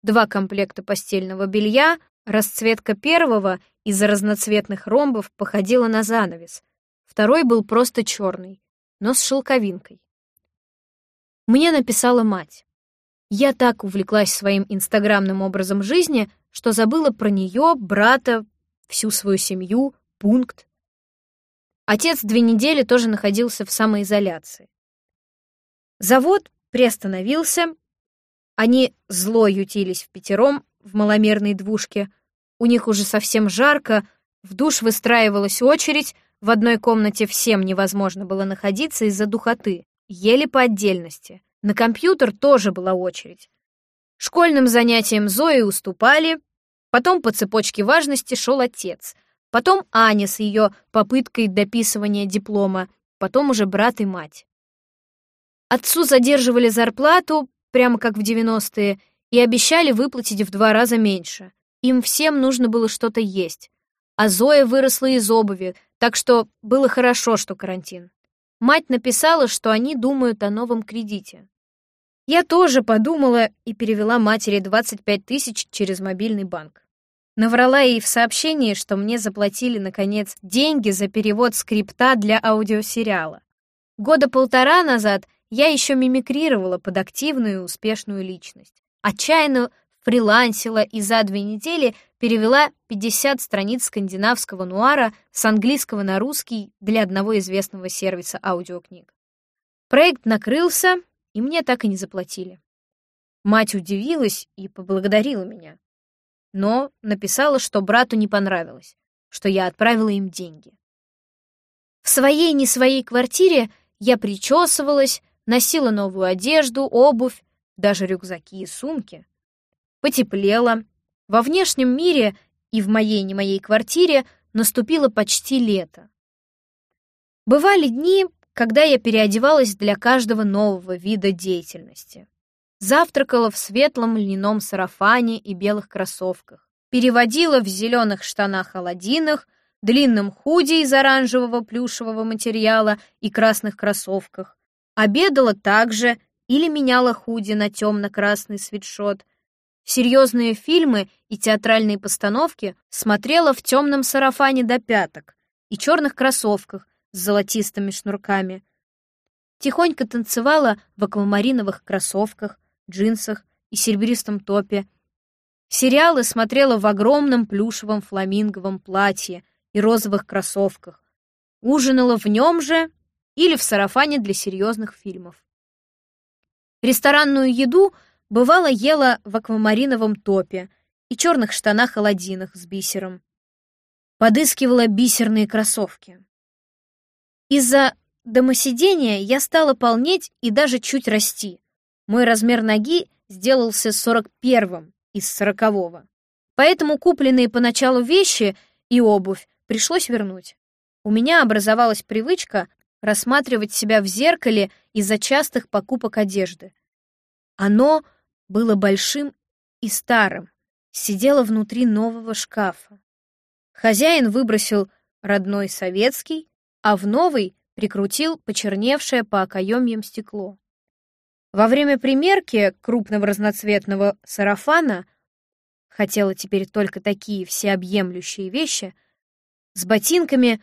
A: два комплекта постельного белья, расцветка первого из-за разноцветных ромбов походила на занавес, второй был просто черный но с шелковинкой. Мне написала мать. Я так увлеклась своим инстаграмным образом жизни, что забыла про нее, брата, всю свою семью, пункт. Отец две недели тоже находился в самоизоляции. Завод приостановился, они зло ютились в пятером в маломерной двушке, у них уже совсем жарко, в душ выстраивалась очередь, в одной комнате всем невозможно было находиться из-за духоты, еле по отдельности. На компьютер тоже была очередь. Школьным занятиям Зои уступали, потом по цепочке важности шел отец, потом Аня с ее попыткой дописывания диплома, потом уже брат и мать. Отцу задерживали зарплату, прямо как в 90-е, и обещали выплатить в два раза меньше. Им всем нужно было что-то есть. А Зоя выросла из обуви, так что было хорошо, что карантин. Мать написала, что они думают о новом кредите. Я тоже подумала и перевела матери 25 тысяч через мобильный банк. Наврала ей в сообщении, что мне заплатили, наконец, деньги за перевод скрипта для аудиосериала. Года полтора назад я еще мимикрировала под активную и успешную личность. Отчаянно фрилансила и за две недели перевела 50 страниц скандинавского нуара с английского на русский для одного известного сервиса аудиокниг. Проект накрылся, и мне так и не заплатили. Мать удивилась и поблагодарила меня, но написала, что брату не понравилось, что я отправила им деньги. В своей не своей квартире я причесывалась, носила новую одежду, обувь, даже рюкзаки и сумки. Потеплело, во внешнем мире и в моей не моей квартире наступило почти лето. Бывали дни, когда я переодевалась для каждого нового вида деятельности. Завтракала в светлом льняном сарафане и белых кроссовках, переводила в зеленых штанах-аладдинах, длинном худи из оранжевого плюшевого материала и красных кроссовках, обедала также или меняла худи на темно-красный свитшот, серьезные фильмы и театральные постановки смотрела в темном сарафане до пяток и черных кроссовках с золотистыми шнурками. Тихонько танцевала в аквамариновых кроссовках, джинсах и серебристом топе. Сериалы смотрела в огромном плюшевом фламинговом платье и розовых кроссовках. Ужинала в нем же или в сарафане для серьезных фильмов. Ресторанную еду Бывало, ела в аквамариновом топе и черных штанах-аладдинах с бисером. Подыскивала бисерные кроссовки. Из-за домосидения я стала полнеть и даже чуть расти. Мой размер ноги сделался 41-м из 40-го. Поэтому купленные поначалу вещи и обувь пришлось вернуть. У меня образовалась привычка рассматривать себя в зеркале из-за частых покупок одежды. Оно было большим и старым, сидело внутри нового шкафа. Хозяин выбросил родной советский, а в новый прикрутил почерневшее по окоемьям стекло. Во время примерки крупного разноцветного сарафана хотела теперь только такие всеобъемлющие вещи, с ботинками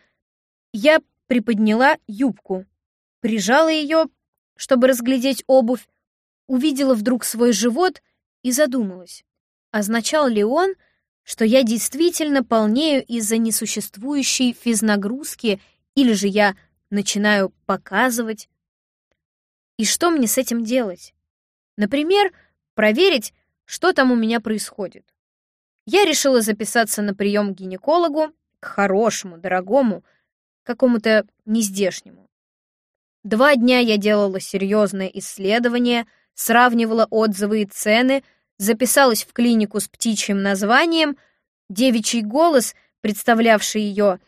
A: я приподняла юбку, прижала ее, чтобы разглядеть обувь, увидела вдруг свой живот и задумалась, означал ли он, что я действительно полнею из-за несуществующей физнагрузки или же я начинаю показывать. И что мне с этим делать? Например, проверить, что там у меня происходит. Я решила записаться на прием к гинекологу, к хорошему, дорогому, какому-то нездешнему. Два дня я делала серьезное исследование, сравнивала отзывы и цены, записалась в клинику с птичьим названием, девичий голос, представлявший ее,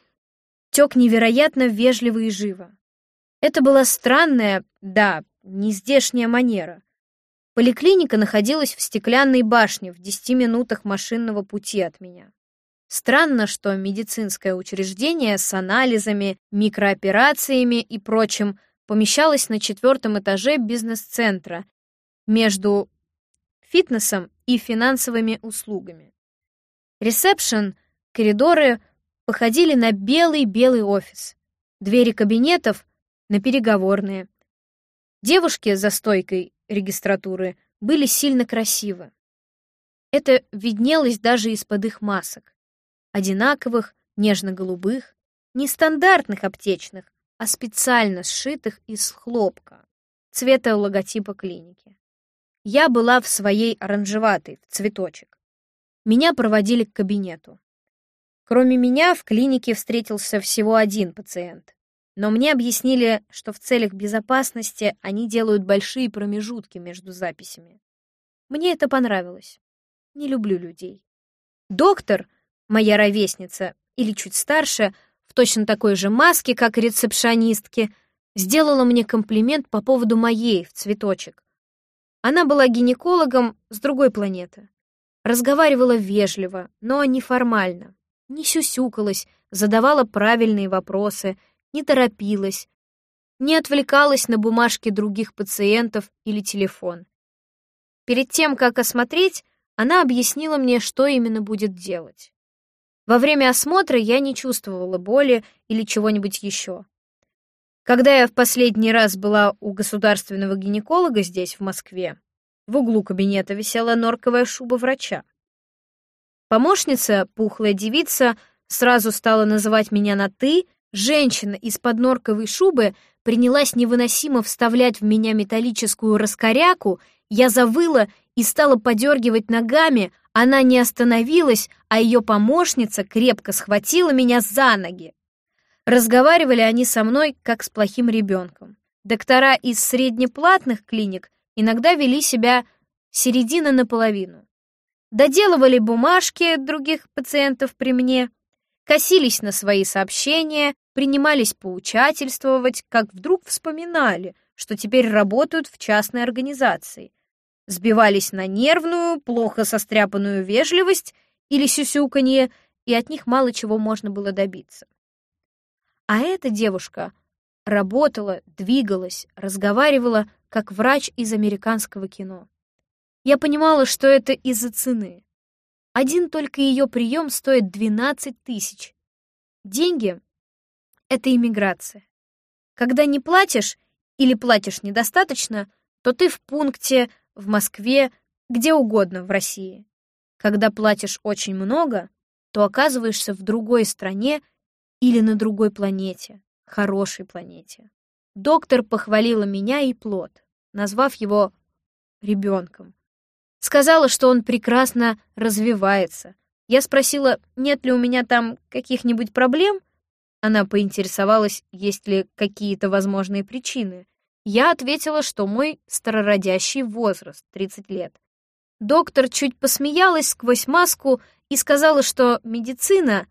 A: тек невероятно вежливо и живо. Это была странная, да, нездешняя манера. Поликлиника находилась в стеклянной башне в десяти минутах машинного пути от меня. Странно, что медицинское учреждение с анализами, микрооперациями и прочим помещалось на четвертом этаже бизнес-центра между фитнесом и финансовыми услугами. Ресепшн, коридоры походили на белый-белый офис. Двери кабинетов на переговорные. Девушки за стойкой регистратуры были сильно красивы. Это виднелось даже из-под их масок одинаковых, нежно-голубых, не стандартных аптечных, а специально сшитых из хлопка, цвета логотипа клиники. Я была в своей оранжеватой, в цветочек. Меня проводили к кабинету. Кроме меня в клинике встретился всего один пациент. Но мне объяснили, что в целях безопасности они делают большие промежутки между записями. Мне это понравилось. Не люблю людей. Доктор, моя ровесница, или чуть старше, в точно такой же маске, как рецепшонистки, сделала мне комплимент по поводу моей в цветочек. Она была гинекологом с другой планеты. Разговаривала вежливо, но неформально. Не сюсюкалась, задавала правильные вопросы, не торопилась, не отвлекалась на бумажки других пациентов или телефон. Перед тем, как осмотреть, она объяснила мне, что именно будет делать. Во время осмотра я не чувствовала боли или чего-нибудь еще. Когда я в последний раз была у государственного гинеколога здесь, в Москве, в углу кабинета висела норковая шуба врача. Помощница, пухлая девица, сразу стала называть меня на «ты», женщина из-под норковой шубы принялась невыносимо вставлять в меня металлическую раскоряку, я завыла и стала подергивать ногами, она не остановилась, а ее помощница крепко схватила меня за ноги. Разговаривали они со мной, как с плохим ребенком. Доктора из среднеплатных клиник иногда вели себя середина наполовину. Доделывали бумажки других пациентов при мне, косились на свои сообщения, принимались поучательствовать, как вдруг вспоминали, что теперь работают в частной организации, сбивались на нервную, плохо состряпанную вежливость или сюсюканье, и от них мало чего можно было добиться. А эта девушка работала, двигалась, разговаривала, как врач из американского кино. Я понимала, что это из-за цены. Один только ее прием стоит 12 тысяч. Деньги — это иммиграция. Когда не платишь или платишь недостаточно, то ты в пункте в Москве, где угодно в России. Когда платишь очень много, то оказываешься в другой стране или на другой планете, хорошей планете. Доктор похвалила меня и плод, назвав его ребенком. Сказала, что он прекрасно развивается. Я спросила, нет ли у меня там каких-нибудь проблем. Она поинтересовалась, есть ли какие-то возможные причины. Я ответила, что мой старородящий возраст, 30 лет. Доктор чуть посмеялась сквозь маску и сказала, что медицина,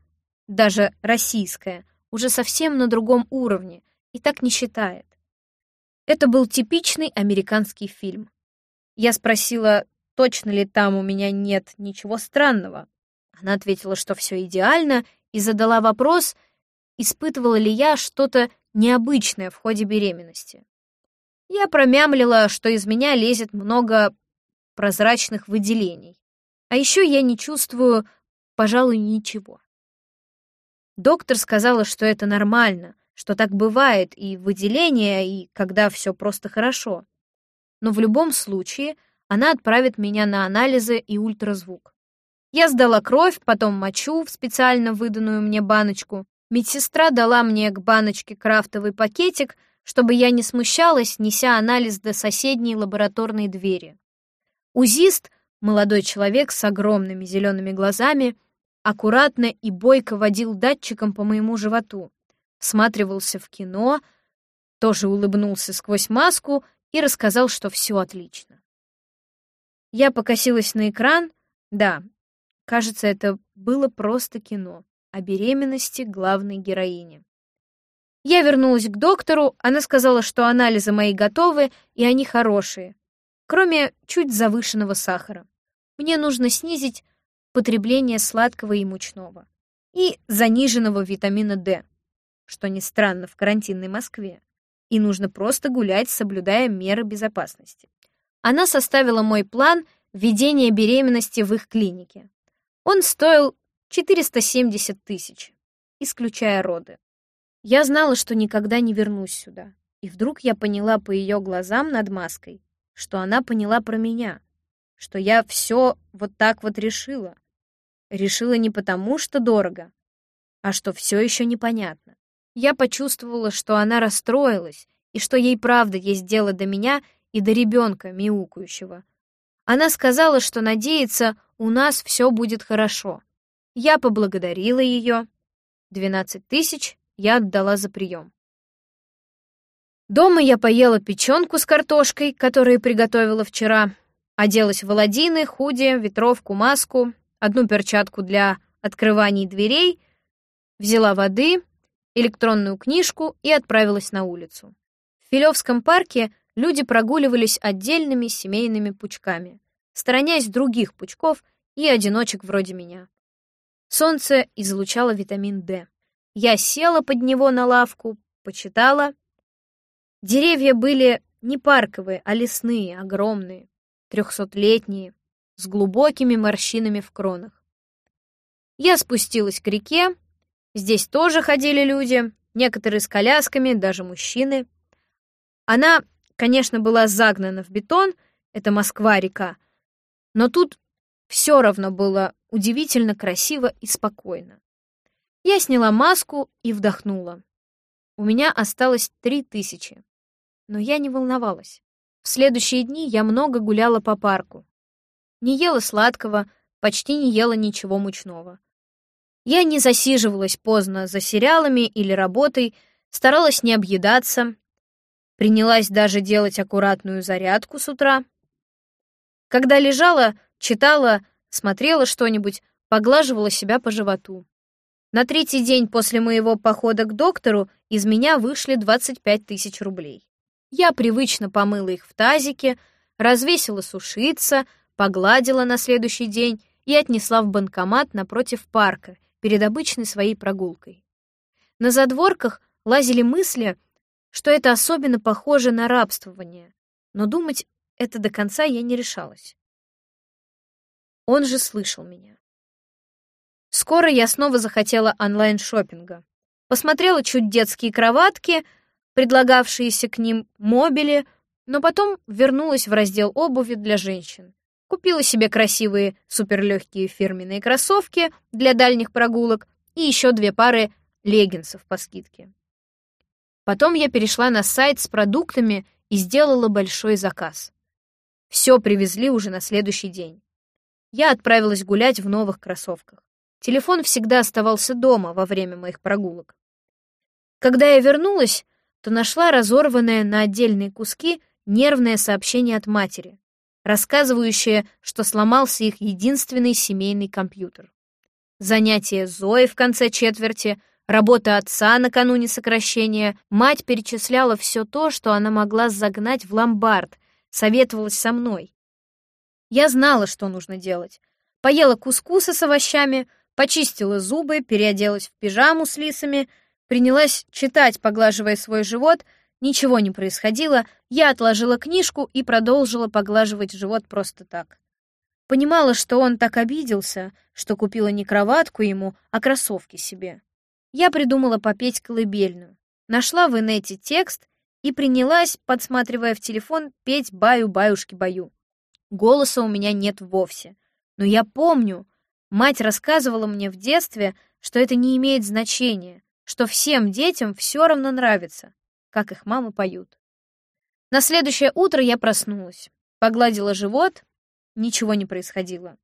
A: даже российская, уже совсем на другом уровне и так не считает. Это был типичный американский фильм. Я спросила, точно ли там у меня нет ничего странного. Она ответила, что все идеально, и задала вопрос, испытывала ли я что-то необычное в ходе беременности. Я промямлила, что из меня лезет много прозрачных выделений. А еще я не чувствую, пожалуй, ничего. Доктор сказала, что это нормально, что так бывает и выделение, и когда все просто хорошо. Но в любом случае она отправит меня на анализы и ультразвук. Я сдала кровь, потом мочу в специально выданную мне баночку. Медсестра дала мне к баночке крафтовый пакетик, чтобы я не смущалась, неся анализ до соседней лабораторной двери. Узист, молодой человек с огромными зелеными глазами, аккуратно и бойко водил датчиком по моему животу, всматривался в кино, тоже улыбнулся сквозь маску и рассказал, что все отлично. Я покосилась на экран. Да, кажется, это было просто кино о беременности главной героини. Я вернулась к доктору, она сказала, что анализы мои готовы, и они хорошие, кроме чуть завышенного сахара. Мне нужно снизить потребление сладкого и мучного и заниженного витамина D, что не странно в карантинной Москве, и нужно просто гулять, соблюдая меры безопасности. Она составила мой план ведения беременности в их клинике. Он стоил 470 тысяч, исключая роды. Я знала, что никогда не вернусь сюда, и вдруг я поняла по ее глазам над маской, что она поняла про меня, что я все вот так вот решила, Решила не потому, что дорого, а что все еще непонятно. Я почувствовала, что она расстроилась, и что ей правда есть дело до меня и до ребенка, мяукающего. Она сказала, что надеется, у нас все будет хорошо. Я поблагодарила ее. Двенадцать тысяч я отдала за прием. Дома я поела печенку с картошкой, которую приготовила вчера, оделась в ладины, худи, ветровку, маску, одну перчатку для открываний дверей, взяла воды, электронную книжку и отправилась на улицу. В Филевском парке люди прогуливались отдельными семейными пучками, сторонясь других пучков и одиночек вроде меня. Солнце излучало витамин D. Я села под него на лавку, почитала. Деревья были не парковые, а лесные, огромные, трехсотлетние, с глубокими морщинами в кронах. Я спустилась к реке. Здесь тоже ходили люди, некоторые с колясками, даже мужчины. Она, конечно, была загнана в бетон, это Москва-река, но тут все равно было удивительно красиво и спокойно. Я сняла маску и вдохнула. У меня осталось три тысячи. Но я не волновалась. В следующие дни я много гуляла по парку. Не ела сладкого, почти не ела ничего мучного. Я не засиживалась поздно за сериалами или работой, старалась не объедаться, принялась даже делать аккуратную зарядку с утра. Когда лежала, читала, смотрела что-нибудь, поглаживала себя по животу. На третий день после моего похода к доктору из меня вышли 25 тысяч рублей. Я привычно помыла их в тазике, развесила сушиться, погладила на следующий день и отнесла в банкомат напротив парка перед обычной своей прогулкой. На задворках лазили мысли, что это особенно похоже на рабствование, но думать это до конца я не решалась. Он же слышал меня. Скоро я снова захотела онлайн-шоппинга. Посмотрела чуть детские кроватки, предлагавшиеся к ним мобили, но потом вернулась в раздел обуви для женщин. Купила себе красивые суперлегкие фирменные кроссовки для дальних прогулок и еще две пары леггинсов по скидке. Потом я перешла на сайт с продуктами и сделала большой заказ. Все привезли уже на следующий день. Я отправилась гулять в новых кроссовках. Телефон всегда оставался дома во время моих прогулок. Когда я вернулась, то нашла разорванное на отдельные куски нервное сообщение от матери рассказывающая, что сломался их единственный семейный компьютер. Занятие Зои в конце четверти, работа отца накануне сокращения. Мать перечисляла все то, что она могла загнать в ломбард, советовалась со мной. Я знала, что нужно делать. Поела кускуса с овощами, почистила зубы, переоделась в пижаму с лисами, принялась читать, поглаживая свой живот. Ничего не происходило, я отложила книжку и продолжила поглаживать живот просто так. Понимала, что он так обиделся, что купила не кроватку ему, а кроссовки себе. Я придумала попеть колыбельную. Нашла в инете текст и принялась, подсматривая в телефон, петь «Баю-баюшки-баю». Голоса у меня нет вовсе. Но я помню, мать рассказывала мне в детстве, что это не имеет значения, что всем детям все равно нравится, как их мамы поют. На следующее утро я проснулась, погладила живот, Ничего не происходило.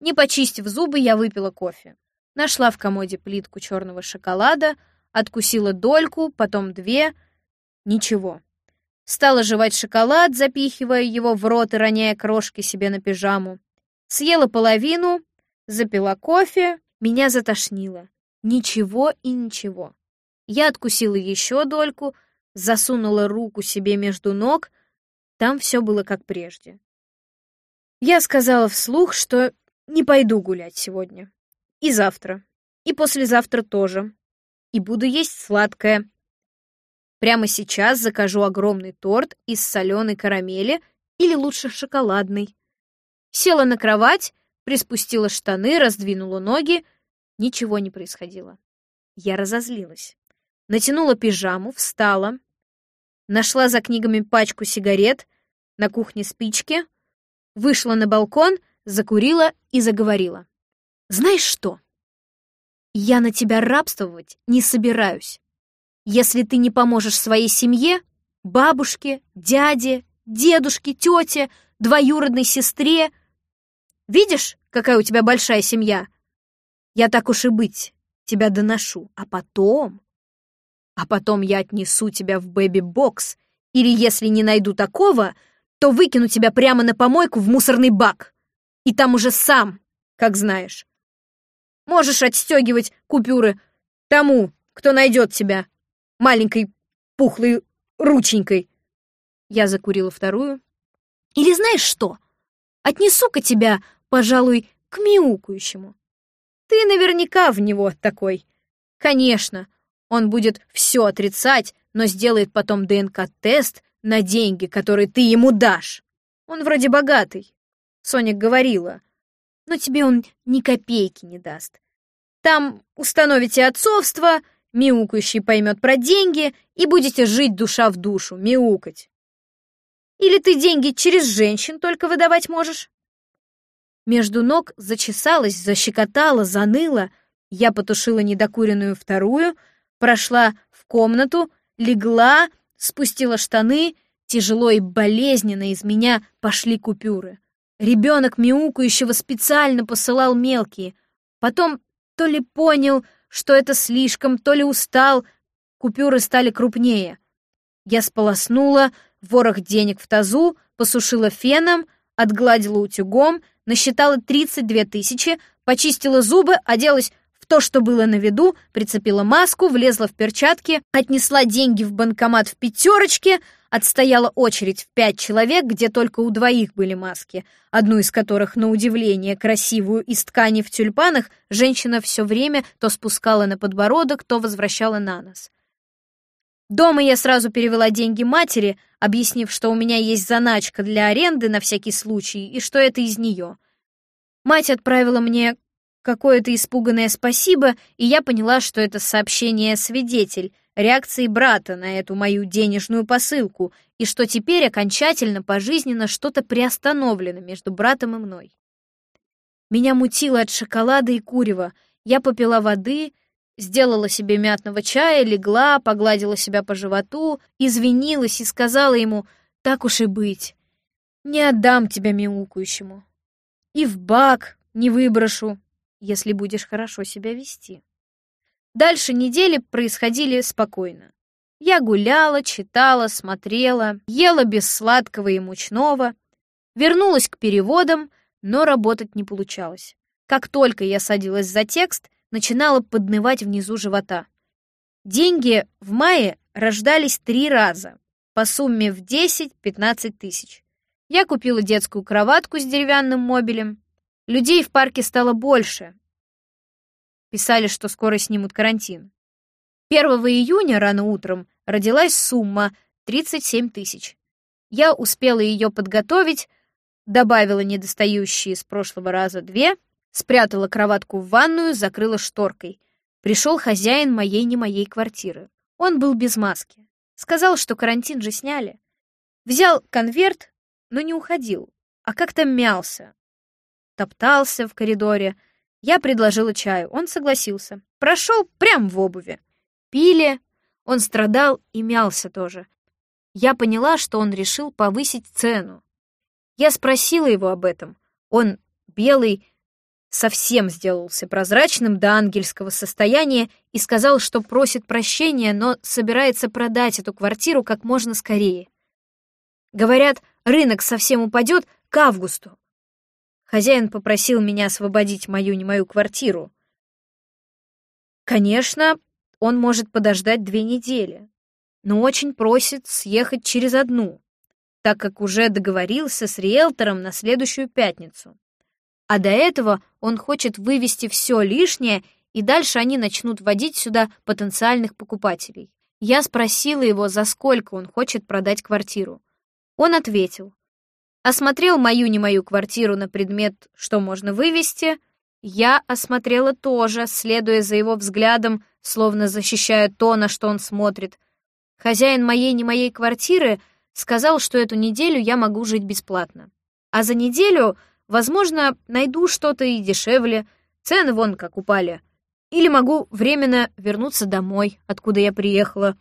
A: Не почистив зубы, я выпила кофе. Нашла в комоде плитку черного шоколада, откусила дольку, потом две. Ничего. Стала жевать шоколад, запихивая его в рот и роняя крошки себе на пижаму. Съела половину, запила кофе, меня затошнило. Ничего и ничего. Я откусила еще дольку, засунула руку себе между ног. Там все было как прежде. Я сказала вслух, что не пойду гулять сегодня. И завтра. И послезавтра тоже. И буду есть сладкое. Прямо сейчас закажу огромный торт из соленой карамели или лучше шоколадный. Села на кровать, приспустила штаны, раздвинула ноги. Ничего не происходило. Я разозлилась. Натянула пижаму, встала. Нашла за книгами пачку сигарет, на кухне спички — вышла на балкон, закурила и заговорила. «Знаешь что? Я на тебя рабствовать не собираюсь. Если ты не поможешь своей семье, бабушке, дяде, дедушке, тете, двоюродной сестре... Видишь, какая у тебя большая семья? Я так уж и быть, тебя доношу, а потом... А потом я отнесу тебя в бэби-бокс, или если не найду такого, то выкину тебя прямо на помойку в мусорный бак. И там уже сам, как знаешь. Можешь отстегивать купюры тому, кто найдет тебя, маленькой пухлой рученькой. Я закурила вторую. Или знаешь что? Отнесу-ка тебя, пожалуй, к мяукающему. Ты наверняка в него такой. Конечно, он будет все отрицать, но сделает потом ДНК-тест на деньги, которые ты ему дашь. Он вроде богатый, Соня говорила, но тебе он ни копейки не даст. Там установите отцовство, мяукающий поймет про деньги, и будете жить душа в душу, мяукать. Или ты деньги через женщин только выдавать можешь? Между ног зачесалась, защекотала, заныла. Я потушила недокуренную вторую, прошла в комнату, легла спустила штаны, тяжело и болезненно из меня пошли купюры. Ребенок мяукающего специально посылал мелкие. Потом то ли понял, что это слишком, то ли устал, купюры стали крупнее. Я сполоснула ворох денег в тазу, посушила феном, отгладила утюгом, насчитала 32 тысячи, почистила зубы, оделась то, что было на виду, прицепила маску, влезла в перчатки, отнесла деньги в банкомат в пятерочке, отстояла очередь в пять человек, где только у двоих были маски, одну из которых, на удивление, красивую из ткани в тюльпанах, женщина все время то спускала на подбородок, то возвращала на нос. Дома я сразу перевела деньги матери, объяснив, что у меня есть заначка для аренды на всякий случай и что это из нее. Мать отправила мне какое-то испуганное спасибо, и я поняла, что это сообщение-свидетель реакции брата на эту мою денежную посылку, и что теперь окончательно пожизненно что-то приостановлено между братом и мной. Меня мутило от шоколада и курева. Я попила воды, сделала себе мятного чая, легла, погладила себя по животу, извинилась и сказала ему «Так уж и быть, не отдам тебя мяукающему. И в бак не выброшу, если будешь хорошо себя вести. Дальше недели происходили спокойно. Я гуляла, читала, смотрела, ела без сладкого и мучного, вернулась к переводам, но работать не получалось. Как только я садилась за текст, начинала поднывать внизу живота. Деньги в мае рождались три раза, по сумме в 10-15 тысяч. Я купила детскую кроватку с деревянным мобилем. Людей в парке стало больше. Писали, что скоро снимут карантин. 1 июня рано утром родилась сумма 37 тысяч. Я успела ее подготовить, добавила недостающие с прошлого раза две, спрятала кроватку в ванную, закрыла шторкой. Пришел хозяин моей не моей квартиры. Он был без маски. Сказал, что карантин же сняли. Взял конверт, но не уходил, а как-то мялся. Топтался в коридоре. Я предложила чаю, он согласился. Прошел прям в обуви. Пили, он страдал и мялся тоже. Я поняла, что он решил повысить цену. Я спросила его об этом. Он, белый, совсем сделался прозрачным до ангельского состояния и сказал, что просит прощения, но собирается продать эту квартиру как можно скорее. Говорят, рынок совсем упадет к августу. Хозяин попросил меня освободить мою не мою квартиру. Конечно, он может подождать две недели, но очень просит съехать через одну, так как уже договорился с риэлтором на следующую пятницу. А до этого он хочет вывести все лишнее, и дальше они начнут водить сюда потенциальных покупателей. Я спросила его, за сколько он хочет продать квартиру. Он ответил. Осмотрел мою не мою квартиру на предмет, что можно вывести. Я осмотрела тоже, следуя за его взглядом, словно защищая то, на что он смотрит. Хозяин моей не моей квартиры сказал, что эту неделю я могу жить бесплатно. А за неделю, возможно, найду что-то и дешевле, цены вон как упали. Или могу временно вернуться домой, откуда я приехала,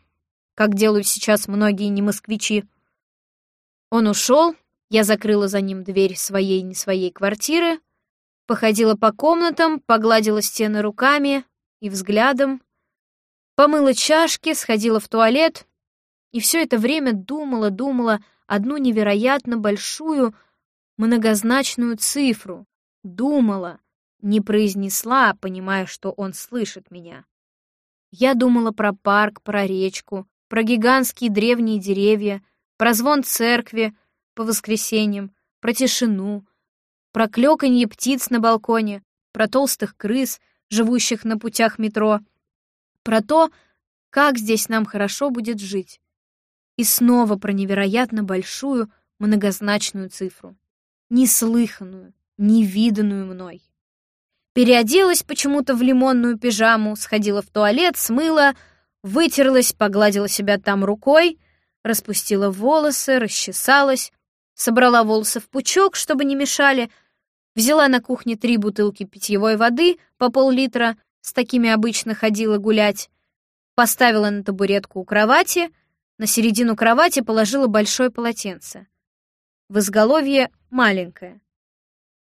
A: как делают сейчас многие не москвичи. Он ушел, я закрыла за ним дверь своей не своей квартиры, походила по комнатам, погладила стены руками и взглядом, помыла чашки, сходила в туалет и все это время думала, думала одну невероятно большую многозначную цифру. Думала, не произнесла, понимая, что он слышит меня. Я думала про парк, про речку, про гигантские древние деревья, про звон церкви по воскресеньям, про тишину, про клёканье птиц на балконе, про толстых крыс, живущих на путях метро, про то, как здесь нам хорошо будет жить. И снова про невероятно большую, многозначную цифру. Неслыханную, невиданную мной. Переоделась почему-то в лимонную пижаму, сходила в туалет, смыла, вытерлась, погладила себя там рукой, распустила волосы, расчесалась, собрала волосы в пучок, чтобы не мешали, взяла на кухне три бутылки питьевой воды по пол-литра, с такими обычно ходила гулять, поставила на табуретку у кровати, на середину кровати положила большое полотенце. В изголовье маленькое.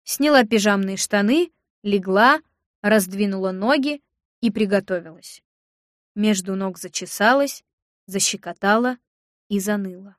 A: Сняла пижамные штаны, легла, раздвинула ноги и приготовилась. Между ног зачесалась, защекотала, и заныла.